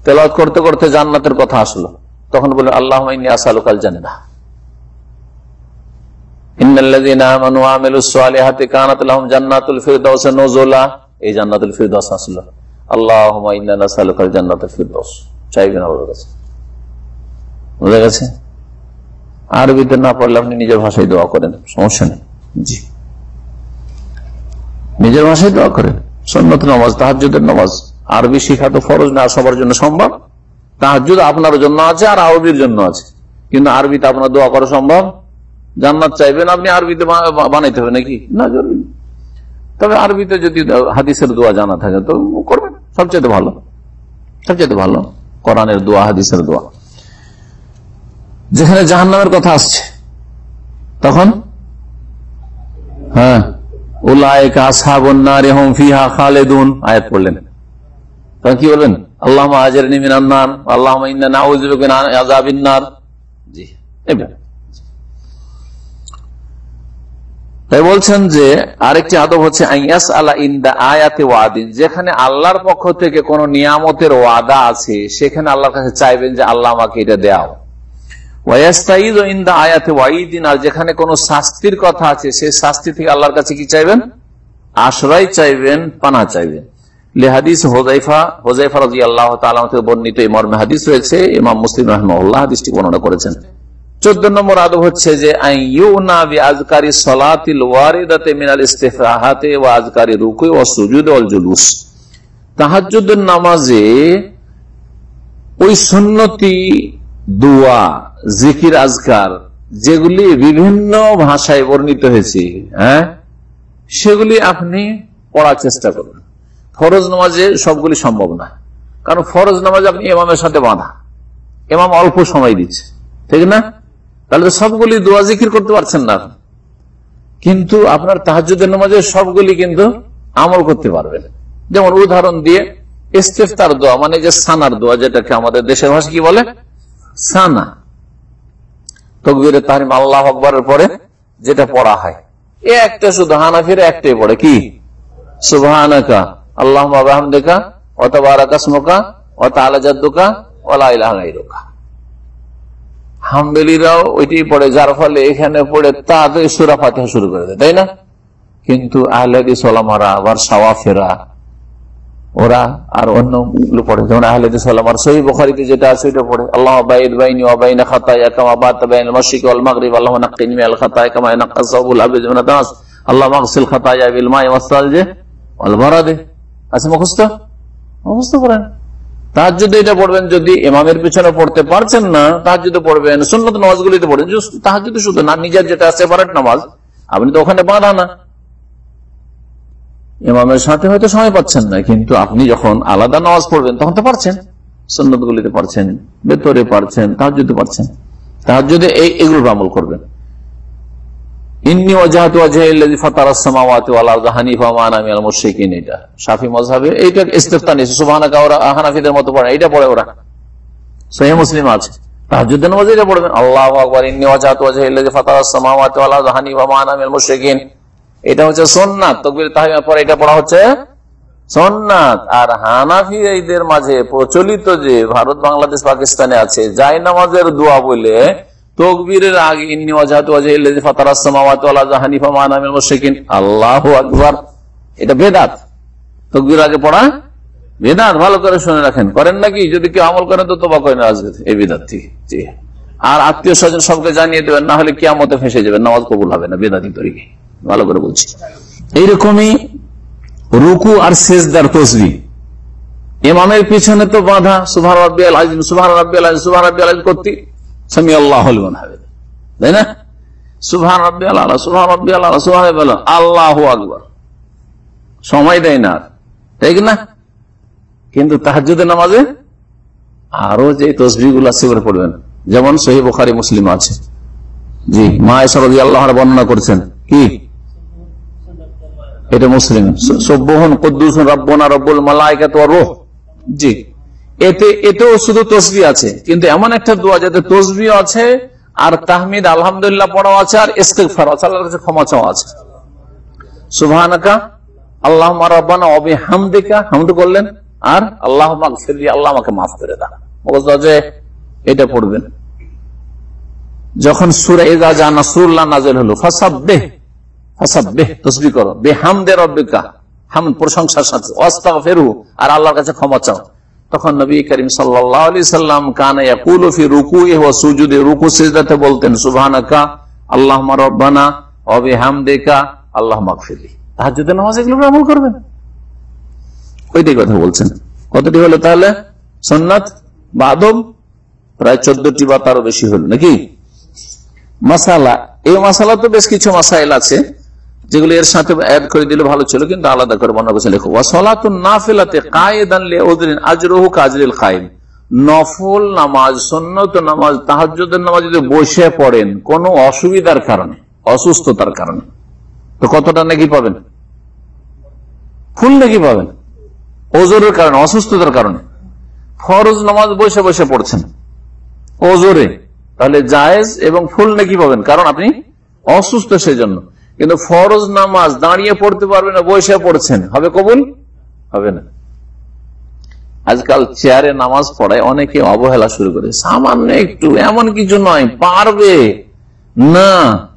তেলাওয়াত করতে করতে জান্নাতের কথা আসলো। তখন বলে আল্লাহ আসালুকাল জানে না এই জান্নাতুল ফিরদৌস আসলো। আল্লাহ জান্নাতুল ফিরদৌস চাইবেন আল্লাহর কাছে। বুঝা গেছে? আরবিতে না পড়লে আপনি নিজের ভাষায় দোয়া করেন সমস্যা নেই। জি। নিজের ভাষায় দোয়া করেন। সন্ন্যত নামাজ তাহাজুদের নামাজ। আরবি শিখা তো ফরজ না সবার জন্য সম্ভব? তাহাজুদ আপনার জন্য আছে আর আরবির জন্য আছে। কিন্তু আরবিতে আপনার দোয়া করা সম্ভব? জান্নাত চাইবেন আপনি আরবিতে বানাইতে হবে নাকি? না জরুরি। তবে আরবিতে যদি হাদিসের দোয়া জানা থাকে তো করবেন। সবচেয়ে ভালো। সবচেয়ে ভালো। কোরআনের দোয়া, হাদিসের দোয়া। যেখানে জাহান্নামের কথা আসছে, তখন হ্যাঁ আয়াত পড়লেন। তখন কি বলবেন? আল্লাহ আজর নিমিনান্নার আল্লাহ আজাবিনার জি, এবার। তাই বলছেন যে আরেকটি আদব হচ্ছে যেখানে আল্লাহর পক্ষ থেকে কোন নিয়ামতের ওয়াদা আছে, সেখানে আল্লাহর কাছে চাইবেন যে আল্লাহ আমাকে এটা দেও আর যেখানে কোন শাস্তির কথা আছে সেই শাস্তি থেকে আল্লাহর কাছে কি চাইবেন? আশ্রয় চাইবেন, পানা চাইবেন। লেহাদিস হোজাইফা হোজাইফা রাজি আল্লাহ থেকে বর্ণিত এই মর্মে হাদিস রয়েছে। ইমাম মুসলিম রহমাল্লাহ হাদিসটি বর্ণনা করেছেন। চোদ্দ নম্বর আদব হচ্ছে যে আজকারি ও সুজুদ অল জুলুস। নামাজে ওই সুন্নতি, দোয়া, জিকির, আজকার, যেগুলি বিভিন্ন ভাষায় বর্ণিত হয়েছে হ্যাঁ সেগুলি আপনি পড়ার চেষ্টা করুন। ফরজ নামাজে সবগুলি সম্ভব না। কারণ ফরজ নামাজ আপনি এমামের সাথে বাঁধা। এমাম অল্প সময় দিচ্ছে। ঠিক না? তাহলে তো সবগুলি দোয়া জিকির করতে পারছেন না। কিন্তু আপনার তাহাজুদের নামাজে সবগুলি কিন্তু আমল করতে পারবেন। যেমন উদাহরণ দিয়ে ইস্তেফতার দোয়া মানে যে সানার দোয়া, যেটাকে আমাদের দেশের ভাষা কি বলে? সানা। তকবিরে তাহরিম আল্লাহ আকবরের পরে যেটা পড়া হয়। এ একটা শুধু হানাফির, একটাই পড়ে কি? সুবাহানাকা আল্লাহ আহমদেকা অথবা আকাশমোকা অত আলাজাদুকা ওলা ইলাহা হাম্বেলিরাও ওইটাই পড়ে, যার ফলে এখানে পড়ে তাদের সুরা ফাতেহা শুরু করে দেয়, তাই না? কিন্তু আহলাদি সোলামারা আবার সাওয়াফেরা, ওরা আর অন্য পড়ে, যেমন আহলাদি সোলামার সহি বখারিতে যেটা আছে ওইটা পড়ে, আল্লাহ বাইনি আল্লাহ নাক্কিনি মিনাল খাতায়া আল্লাহ মাগসিল খাতায়া বিল বারাদে আছে করেন তার যদি এটা পড়বেন যদি এমামের পিছনে পড়তে পারছেন না তার যদি পড়বেন, সুন্নত নামাজ গুলিতে পড়বেন। তাহার যদি শুধু না, নিজের যেটা সেপারেট নামাজ, আপনি তো ওখানে বাঁধা না। ইমামের সাথে হয়তো সময় পাচ্ছেন না, কিন্তু আপনি যখন আলাদা নামাজ পড়বেন, তখন তো পারছেন। সন্ন্যত গুলিতে পারছেন, ভেতরে পারছেন তাহার যদি পারছেন। তাহার যদি এই এগুলোর আমল করবেন। হানাফিদের মতো এটা পড়ে ওরা। সহি মুসলিম আছে। তাহাজুদ্দিন নামাজ এটা পড়বেন আল্লাহ আকবর, ইন্নি ফাতারাস সামাওয়াতি ওয়াল আরদ হানিফা মা আনা মিনাল মুশরিকিন এটা হচ্ছে সোননাথ তকবির তাহিমের পরে এটা পড়া হচ্ছে সোননাথ আর হানাফিদের মাঝে প্রচলিত যে ভারত, বাংলাদেশ, পাকিস্তানে আছে জাই নামাজের দোয়া বলে তকবীরের আগে আল্লাহু এটা বেদাত। তকবীর আগে পড়া বেদাত। ভালো করে শুনে রাখেন। করেন নাকি? যদি কেউ আমল করেন তো করেন এই বেদাত থেকে। আর আত্মীয় স্বজন সবকে জানিয়ে দেবেন, না হলে কিয়ামতে ফেসে যাবেন। নামাজ কবুল হবে না বেদাতি তরিকে। ভালো করে বলছি। এইরকমই রুকু আর শেষদার তসবি। ইমামের পিছনে তো বাধা। সুভার রব্বি আল আজিম সুভার রব্বি আল আজিম সুভার রব্বি আল আজিম করতে সামি আল্লাহ তাই না? রব্বি আল্লাহ রব্বি আল্লাহ আল্লাহ আকবর। সময় দেয় না। ঠিক না? কিন্তু তাহাজুদের নামাজে আরও যে তসবি গুলো সেগুলো পড়বেন। যেমন সহি বুখারি, মুসলিম আছে। জি, মা এসরদি আল্লাহ বর্ণনা করছেন। কি? এটা মুসলিম। সব্বহন কদ্দুসন রব্বনা রব্বুল মালাইকা তো রোহ। জি। এতে, এতেও শুধু তসবি আছে। কিন্তু এমন একটা দোয়া যাতে তসবিও আছে, আর তাহমিদ আলহামদুলিল্লাহ পড়াও আছে, আর ইস্তেগফার আছে, আল্লাহর কাছে ক্ষমা চাওয়া আছে। সুবহানাকা আল্লাহ রব্বানা অবি হামদিকা হামদ করলেন, আর আল্লাহ আল্লাহ আমাকে মাফ করে দাও। মগজ এটা পড়বেন। যখন সুরা এজা যা নাসরুল্লাহ নাজেল হলো, ফাসাব্বিহ ফাসাব্বিহ তাসবিহ করো। বিহামদে রব্বিকা, হামদ, প্রশংসার সাথে অস্তা ফেরু আর আল্লাহর কাছে ক্ষমা চাও। তখন নবী করিম সাল্লাম কানা ইয়াকুলু ফি রুকুইহি ওয়া সুজুদি, রুকু বলতেন আল্লাহুম্মা রব্বানা, ওয়া বিহামদিকা আল্লাহ মাগফিরলি তাহাজ্জুদের নামাজ এগুলো আমল করবেন? ওইটাই কথা বলছেন। কতটি হলো তাহলে? সন্ন্যাত বা আদব? প্রায় চোদ্দটি বা তারও বেশি হলো, নাকি? মাসালা, এই মাসালা তো বেশ কিছু মাসাইল আছে। যেগুলো এর সাথে অ্যাড করে দিলে ভালো ছিল, কিন্তু আলাদা করে বর্ণনা করছে লেখো ওয়াসলাতুন নাফিলাতে কায়েদান লিউযরিন আজরুহু কাজরিল কায়েম নফল নামাজ, সুন্নত নামাজ, তাহাজ্জুদের নামাজ যদি বসে পড়েন, কোন অসুবিধার কারণে, অসুস্থতার কারণে, তো কতটা নাকি পাবেন? ফুল নাকি পাবেন। ওজোরের কারণে, অসুস্থতার কারণে। ফরজ নামাজ বসে বসে পড়ছেন। ওজোরে। তাহলে জায়েজ এবং ফুল নাকি পাবেন, কারণ আপনি অসুস্থ সেই জন্য কিন্তু ফরজ নামাজ দাঁড়িয়ে পড়তে পারবেন না, বসে পড়ছেন। হবে কবুল? হবে না। আজকাল চেয়ারে নামাজ পড়ায় অনেকে অবহেলা শুরু করে। সামান্য একটু, এমন কিছু নয়, পারবে। না।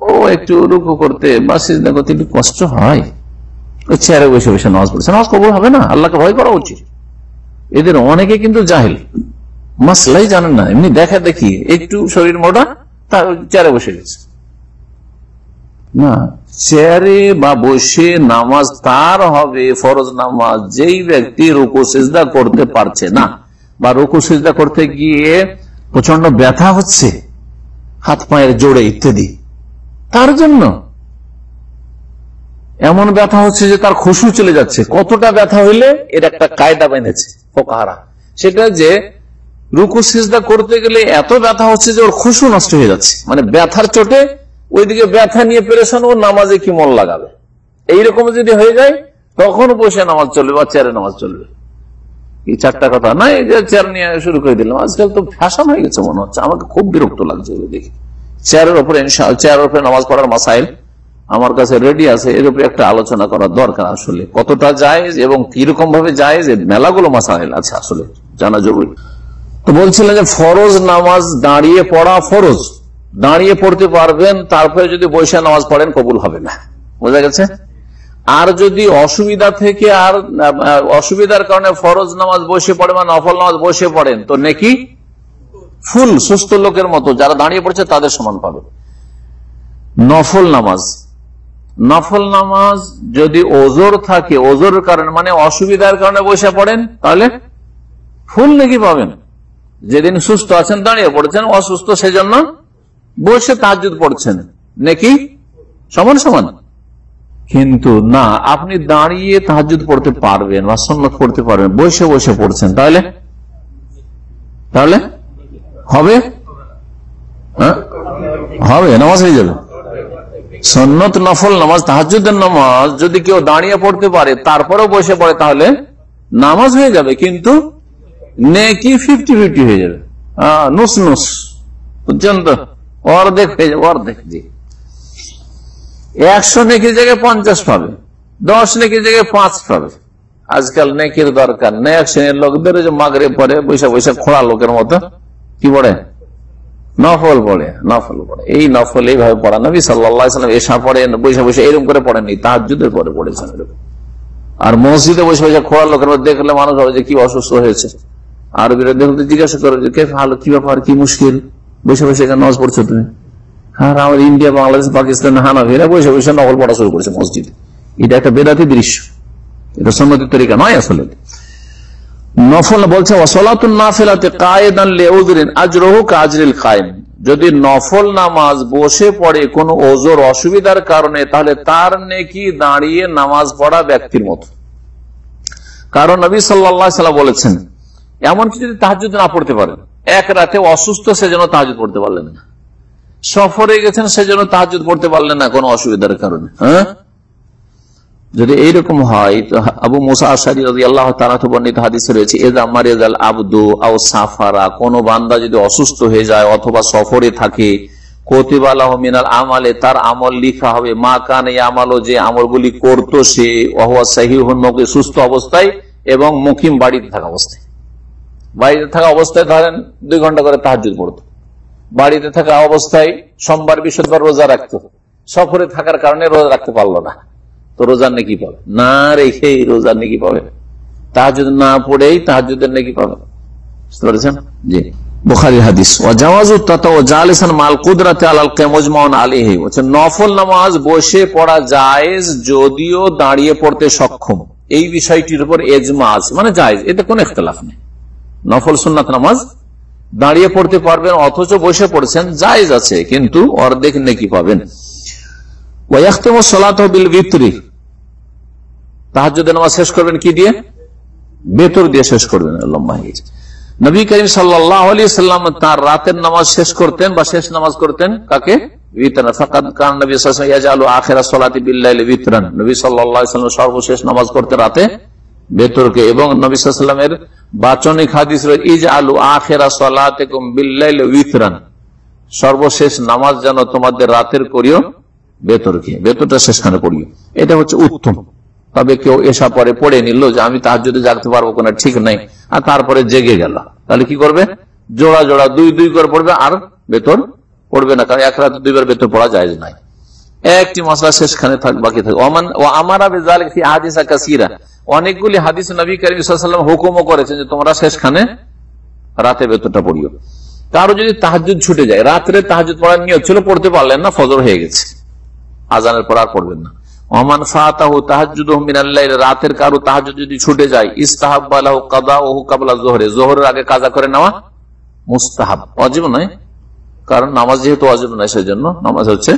ও একটু রুকু করতে বা সিজদা করতে একটু কষ্ট হয়। চেয়ারে বসে বসে নামাজ পড়ছে। নামাজ কবুল হবে না, আল্লাহকে ভয় করা উচিত। এদের অনেকে কিন্তু জাহিল। মাসলাই জানেন না, এমনি দেখা দেখি, একটু শরীর মোটা, তার চেয়ারে বসে গেছে। না। চেয়ারে বা বসে নামাজ তার হবে, ফরজ নামাজ যেই ব্যক্তি রুকু, সেজদা করতে পারছে না বা রুকু, সেজদা করতে গিয়ে প্রচণ্ড ব্যথা হচ্ছে, হাত পায়ের জোড়ে ইত্যাদি, তার জন্য এমন ব্যথা হচ্ছে যে তার খুশু চলে যাচ্ছে। কতটা ব্যথা হইলে এর একটা কায়দা বেঁধেছে ফোকাহারা। সেটা যে রুকু, সেজদা করতে গেলে এত ব্যথা হচ্ছে যে ওর খুশু নষ্ট হয়ে যাচ্ছে। মানে ব্যথার চোটে ওইদিকে ব্যথা নিয়ে পেরেছেন ও নামাজে কি মন লাগাবে? এইরকম যদি হয়ে যায় তখন বসে নামাজ চলবে বা চেয়ারে নামাজ চলবে। এই চারটা কথা না, এই যে চেয়ার নিয়ে শুরু করে দিলাম। আজকাল তো ফ্যাশন হয়ে গেছে মনে হচ্ছে। আমাকে খুব বিরক্ত লাগছে দেখি চেয়ারের উপরে চেয়ারের উপরে নামাজ পড়ার মাসাইল আমার কাছে রেডি আছে। এর উপরে একটা আলোচনা করার দরকার আসলে। কতটা জায়েজ এবং কীরকম ভাবে জায়েজ, এর মেলাগুলো মাসাইল আছে আসলে। জানা জরুরি। তো বলছিলেন যে ফরজ নামাজ দাঁড়িয়ে পড়া ফরজ। দাঁড়িয়ে পড়তে পারবেন, তারপরে যদি বৈশা নামাজ পড়েন, কবুল হবে না। বোঝা গেছে? আর যদি অসুবিধা থেকে আর অসুবিধার কারণে ফরজ নামাজ বসে পড়ে বা নফল নামাজ বসে পড়েন, তো নাকি? ফুল, সুস্থ লোকের মতো, যারা দাঁড়িয়ে পড়ছে, তাদের সমান পাবে। নফল নামাজ। নফল নামাজ যদি ওজোর থাকে, ওজোর কারণে মানে অসুবিধার কারণে বসে পড়েন, তাহলে ফুল নাকি পাবেন। যেদিন সুস্থ আছেন, দাঁড়িয়ে পড়েছেন, অসুস্থ সেজন্য বসে তাজুদ পড়ছেন। নাকি? সমান সমান। কিন্তু না আপনি দাঁড়িয়ে তাহাজুদ পড়তে পারবেন বা সন্ন্যত পড়তে পারবেন বসে বসে পড়ছেন। তাহলে? তাহলে? হবে? হ্যাঁ? হবে নামাজ হয়ে যাবে। সন্নত নফল নামাজ তাহাজুদের নামাজ যদি কেউ দাঁড়িয়ে পড়তে পারে তারপরেও বসে পড়ে তাহলে নামাজ হয়ে যাবে কিন্তু নেকি ফিফটি ফিফটি হয়ে যাবে। আহ, নুস নুস। বুঝছেন তো অর্ধেক হয়ে যাবে, অর্ধেক জি একশো নেকির জায়গায় পঞ্চাশ পাবে, দশ নেকির জায়গায় পাঁচ পাবে। আজকাল নেকির দরকার নেই এক শ্রেণির লোকদের যে মাগরে পড়ে বৈশা বৈশা খোড়া লোকের মতো। কি পড়ে? নফল পড়ে নফল পড়ে। এই নফল এইভাবে পড়া নবী সাল্লাম এসা পড়ে বৈশা বৈশা এরকম করে পড়েনি তাহাজুদের পরে পড়েছেন আর মসজিদে বসে বসে খোড়া লোকের মধ্যে দেখলে মানুষ হবে যে কি অসুস্থ হয়েছে। আর বিরোধী জিজ্ঞাসা করো যে কে ভালো কি ব্যাপার, কি মুশকিল? বসে বসে এখানে নজ পড়ছো তুমি? হ্যাঁ আমার ইন্ডিয়া, বাংলাদেশ, পাকিস্তান হানাফিরা বসে বসে নকল পড়া শুরু করেছে মসজিদে। এটা একটা বেদাতি দৃশ্য। এটা সন্ন্যতির তরিকা নয় আসলে। নফল বলছে যদি নফল নামাজ বসে পড়ে কোনো ওজোর অসুবিধার কারণে, তাহলে তার নেকি দাঁড়িয়ে নামাজ পড়া ব্যক্তির মতো। কারণ নবী সাল্লা বলেছেন এমনকি যদি তাহাজুদ না পড়তে পারেন এক রাতে অসুস্থ, সেজন্য তাহাজুদ পড়তে পারলেন না। সফরে গেছেন, সেজন্য তাহাজুদ পড়তে পারলেন না, কোনো অসুবিধার কারণে। হ্যাঁ? যদি এইরকম হয়, তো আবু মুসা আশারি আল্লাহ বর্ণিত বান্দা যদি অসুস্থ হয়ে যায় অথবা সফরে থাকে আমালে তার আমল লিখা হবে, মা যে করতো সে সুস্থ অবস্থায় এবং মুকিম বাড়িতে থাকা অবস্থায়। বাড়িতে থাকা অবস্থায় ধরেন দুই ঘণ্টা করে তাহাজুদ পড়তো। বাড়িতে থাকা অবস্থায় সোমবার, বৃহস্পতিবার রোজা রাখতো। সফরে থাকার কারণে রোজা রাখতে পারল না। তো রোজার নাকি পাবে? না রেখে রোজার নাকি পাবে তাহাজুদ না পড়েই তাহাজুদের নাকি পাবে বুঝতে পেরেছেন? জি। যদিও দাঁড়িয়ে পড়তে সক্ষম। এই বিষয়টির উপর এজমা আছে। মানে জায়েজ, এতে কোনো ইখতলাফ নেই। নফল সুন্নাত নামাজ দাঁড়িয়ে পড়তে পারবেন, অথচ বসে পড়ছেন, জায়েজ আছে, কিন্তু অর্ধেক নেকি পাবেন। সলাত বিল নামাজ নবী সাল্লাম নামাজ করতেন সর্বশেষ নামাজ করতে রাতে। বেতরকে এবং নবী সাল্লামের বাচনিক হাদিস ইজ আলু আখেরা সলাতে বিত্রান সর্বশেষ নামাজ যেন তোমাদের রাতের করিও বেতরকে বেতরটা শেষখানে পড়িও। এটা হচ্ছে উত্তম। তবে কেউ এসা পরে পড়ে নিল যে আমি তার যদি জাগতে পারব কোন ঠিক নাই, আর তারপরে জেগে গেল। তাহলে কি করবে? জোড়া জোড়া দুই দুই করে পড়বে, আর বেতন পড়বে না, কারণ এক রাতে দুইবার বেতন পড়া যায় নাই। একটি মশলা শেষখানে থাক, বাকি থাকে। ও আমারা হাদিসা কাসিরা। অনেকগুলি হাদিস নবী করিম হুকুমও করেছেন যে তোমরা শেষখানে রাতে বেতনটা পড়িও। কারও যদি তাহাজুদ ছুটে যায়, রাত্রে তাহাজুদ পড়ার নিয়ত ছিল, পড়তে পারলেন না, ফজর হয়ে গেছে। আজানের পর আর পড়বেন না। ওমান রাতের কারও তাহাজুদ যদি ছুটে যায় ইস্তাহাব কাদা জোহরে। জোহরের আগে কাজা করে নেওয়া মুস্তাহাব। অজীব নয়, কারণ নামাজ যেহেতু অজীব নয় সেই জন্য নামাজ হচ্ছে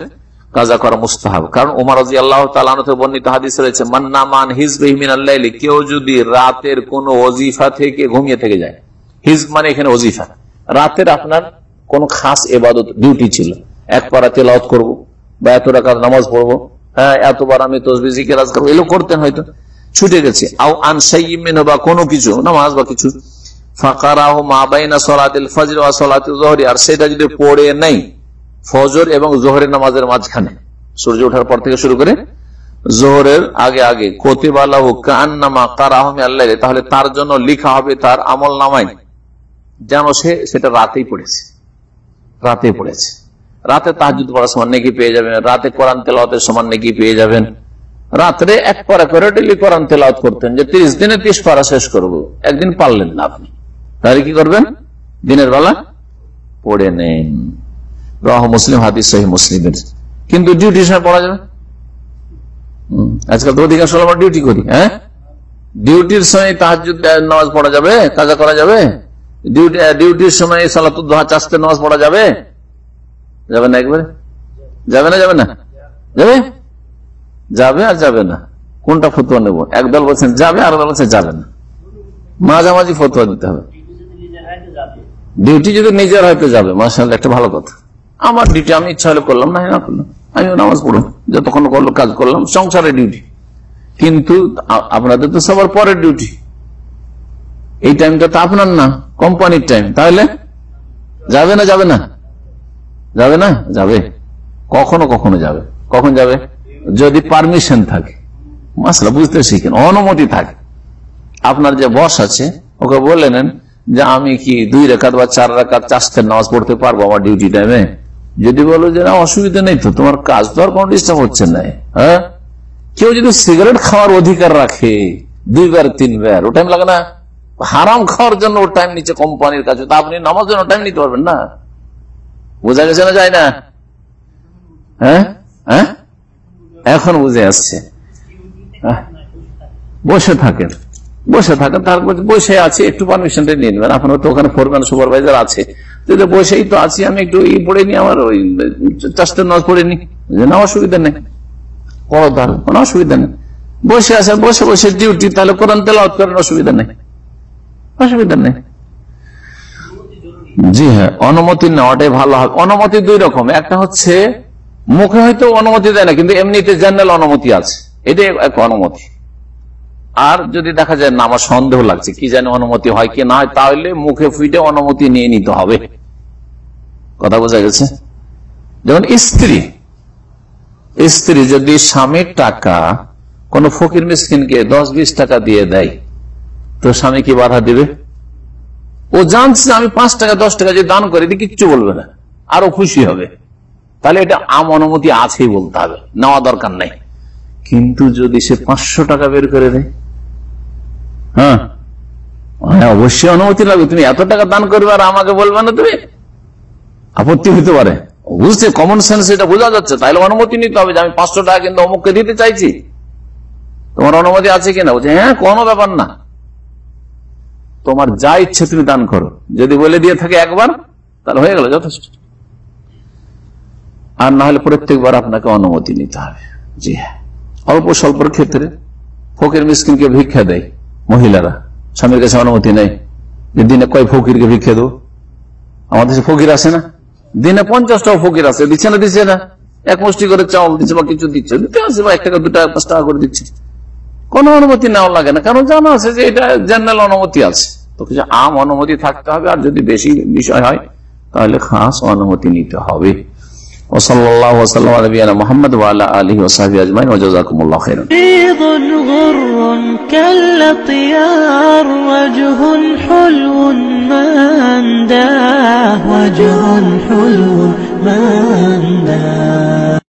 কাজা করা মুস্তাহাব। কারণ উমার বর্ণিত হাদিস রয়েছে মান্না মান হিজবিন আল্লাহ কেউ যদি রাতের কোন ওজিফা থেকে ঘুমিয়ে থেকে যায়। হিজব মানে এখানে ওজিফা। রাতের আপনার কোন খাস এবাদত ডিউটি ছিল। এক পারা তেলাওত করব বা এত টাকা নামাজ পড়ব হ্যাঁ এতবার আমি তসবি রাজ করব এগুলো করতেন হয়তো। ছুটে গেছে। আও আনসাইমেন বা কোনো কিছু, নামাজ বা কিছু। ফাঁকারাহ মা বাইনা সলাতিল ফজর আর সেটা যদি পড়ে নেই ফজর এবং জোহরের নামাজের মাঝখানে। সূর্য ওঠার পর থেকে শুরু করে জোহরের আগে আগে। কতিবালাহ কান্নামা কারাহমে আল্লাহ তাহলে তার জন্য লিখা হবে তার আমল নামাই যেন সে সেটা রাতেই পড়েছে। রাতেই পড়েছে। রাতে তাহাজুদ পড়ার সমান নাকি পেয়ে যাবেন। রাতে কোরআন তেলাওয়াতের সমান নাকি পেয়ে যাবেন। রাত্রে এক পারা করে ডেলি কোরআন তেলাওয়াত করতেন যে তিরিশ দিনে তিরিশ পারা শেষ করব। একদিন পারলেন না আপনি। তাহলে কি করবেন? দিনের বেলা পড়ে নেন। রহ মুসলিম হাদিস সহি মুসলিমের। কিন্তু ডিউটি সময় পড়া যাবে? আজকাল তো অধিকাংশ আমরা ডিউটি করি হ্যাঁ? ডিউটির সময় তাহাজুদ নামাজ পড়া যাবে কাজা করা যাবে? ডিউটি ডিউটির সময় সালাতুদ্দোহা চাষতে নামাজ পড়া যাবে? যাবে না একবারে? যাবে না যাবে না? যাবে? যাবে আর যাবে না। কোনটা ফতুয়া নেব? একদল বলছেন যাবে আর দল বলছে যাবে না। মাঝামাঝি ফতুয়া দিতে হবে। ডিউটি যদি নিজের হয়তো যাবে। মাসাল একটা ভালো কথা। আমার ডিউটি আমি ইচ্ছা হলে করলাম, না না করলাম। আমি নামাজ পড়ব যতক্ষণ করল কাজ করলাম, সংসারের ডিউটি কিন্তু আপনাদের তো সবার পরের ডিউটি এই টাইমটা তো আপনার না কোম্পানির টাইম তাহলে? যাবে না যাবে না? যাবে না? যাবে। কখনো কখনো যাবে। কখন যাবে? যদি পারমিশন থাকে। মাসলা বুঝতে শিখেন, অনুমতি থাকে। আপনার যে বস আছে, ওকে বলে নেন যে, আমি কি দুই রেখাত বা চার রেখাত চাষের নামাজ পড়তে পারব আমার ডিউটি টাইমে যদি বলো যে না, অসুবিধা নেই তো, তোমার কাজ তো আর কোনো ডিস্টার্ব হচ্ছে না হ্যাঁ? কেউ যদি সিগারেট খাওয়ার অধিকার রাখে, দুইবার, তিনবার ও টাইম লাগে না, হারাম খাওয়ার জন্য ও টাইম নিচ্ছে কোম্পানির কাছে তা আপনি নামার জন্য টাইম নিতে পারবেন না। বোঝা গেছে না যায় না? হ্যাঁ? হ্যাঁ? এখন বুঝে আসছে। বসে থাকেন। বসে থাকেন তারপর বসে আছে একটু পারমিশনটা নিয়ে নেবেন। আপনার তো ওখানে ফোরম্যান সুপারভাইজার আছে। যদি বসেই তো আছি আমি একটু ই পড়ে নি আমার ওই চাষটা নজ পড়ে নি না অসুবিধা নেই। করো তার কোনো অসুবিধা নেই। বসে আছে বসে বসে ডিউটি তাহলে কোরআন তেলাওয়াত করেন অসুবিধা নেই। অসুবিধা নেই। জি হ্যাঁ অনুমতি নেওয়াটাই ভালো হবে। অনুমতি দুই রকম। একটা হচ্ছে মুখে হয়তো অনুমতি দেয় না কিন্তু এমনিতে জেনারেল অনুমতি আছে। এটাই এক অনুমতি। আর যদি দেখা যায় না, আমার সন্দেহ লাগছে, কি জানি অনুমতি হয় কি না হয়, তাহলে মুখে ফুইটে অনুমতি নিয়ে নিতে হবে। কথা বোঝা গেছে? যেমন স্ত্রী স্ত্রী যদি স্বামীর টাকা কোন ফকির মিসকিনকে দশ, বিশ টাকা দিয়ে দেয়, তো স্বামী কি বাধা দিবে? ও জানছে আমি পাঁচ টাকা, দশ টাকা যদি দান করে কিচ্ছু বলবে না, আরও খুশি হবে। তাহলে এটা আম অনুমতি আছেই বলতে হবে, নেওয়া দরকার নাই। কিন্তু যদি সে পাঁচশো টাকা বের করে দেয় হ্যাঁ। হ্যাঁ অবশ্যই অনুমতি লাগবে। তুমি এত টাকা দান করবে আর আমাকে বলবে না তুমি? আপত্তি হতে পারে। বুঝছে? কমন সেন্স এটা বোঝা যাচ্ছে। তাহলে অনুমতি নিতে হবে যে আমি পাঁচশো টাকা কিন্তু অমুককে দিতে চাইছি। তোমার অনুমতি আছে কিনা? বলছে হ্যাঁ কোনো ব্যাপার না। তোমার যা ইচ্ছে তুমি দান করো। যদি বলে দিয়ে থাকে একবার, তাহলে হয়ে গেল, যথেষ্ট। আর না হলে প্রত্যেকবার আপনাকে অনুমতি নিতে হবে। জি হ্যাঁ। অল্প স্বল্পর ক্ষেত্রে ফকের মিসকিনকে ভিক্ষা দেয়। মহিলারা, স্বামীর কাছে অনুমতি নেই। যে দিনে কয় ফকিরকে ভিক্ষা দেবো? আমাদের দেশে ফকির আছে না। দিনে পঞ্চাশটাও ফকির আছে। দিচ্ছে না দিচ্ছে না। এক মুষ্টি করে চাউল দিচ্ছে বা কিছু দিচ্ছে। দিতে আছে বা এক টাকা, দু টাকা, পাঁচ টাকা করে দিচ্ছে। কোনো অনুমতি নেওয়া লাগে না। কারণ জানা আছে যে এটা জেনারেল অনুমতি আছে। তো কিছু আম অনুমতি থাকতে হবে। আর যদি বেশি বিষয় হয়, তাহলে খাস অনুমতি নিতে হবে। وصلى الله وسلم على نبينا محمد وعلى آله وصحبه أجمعين وجزاكم الله خيرا. بيض غر كالأطيار وجه حلو ما أنداه وجه حلو ما أنداه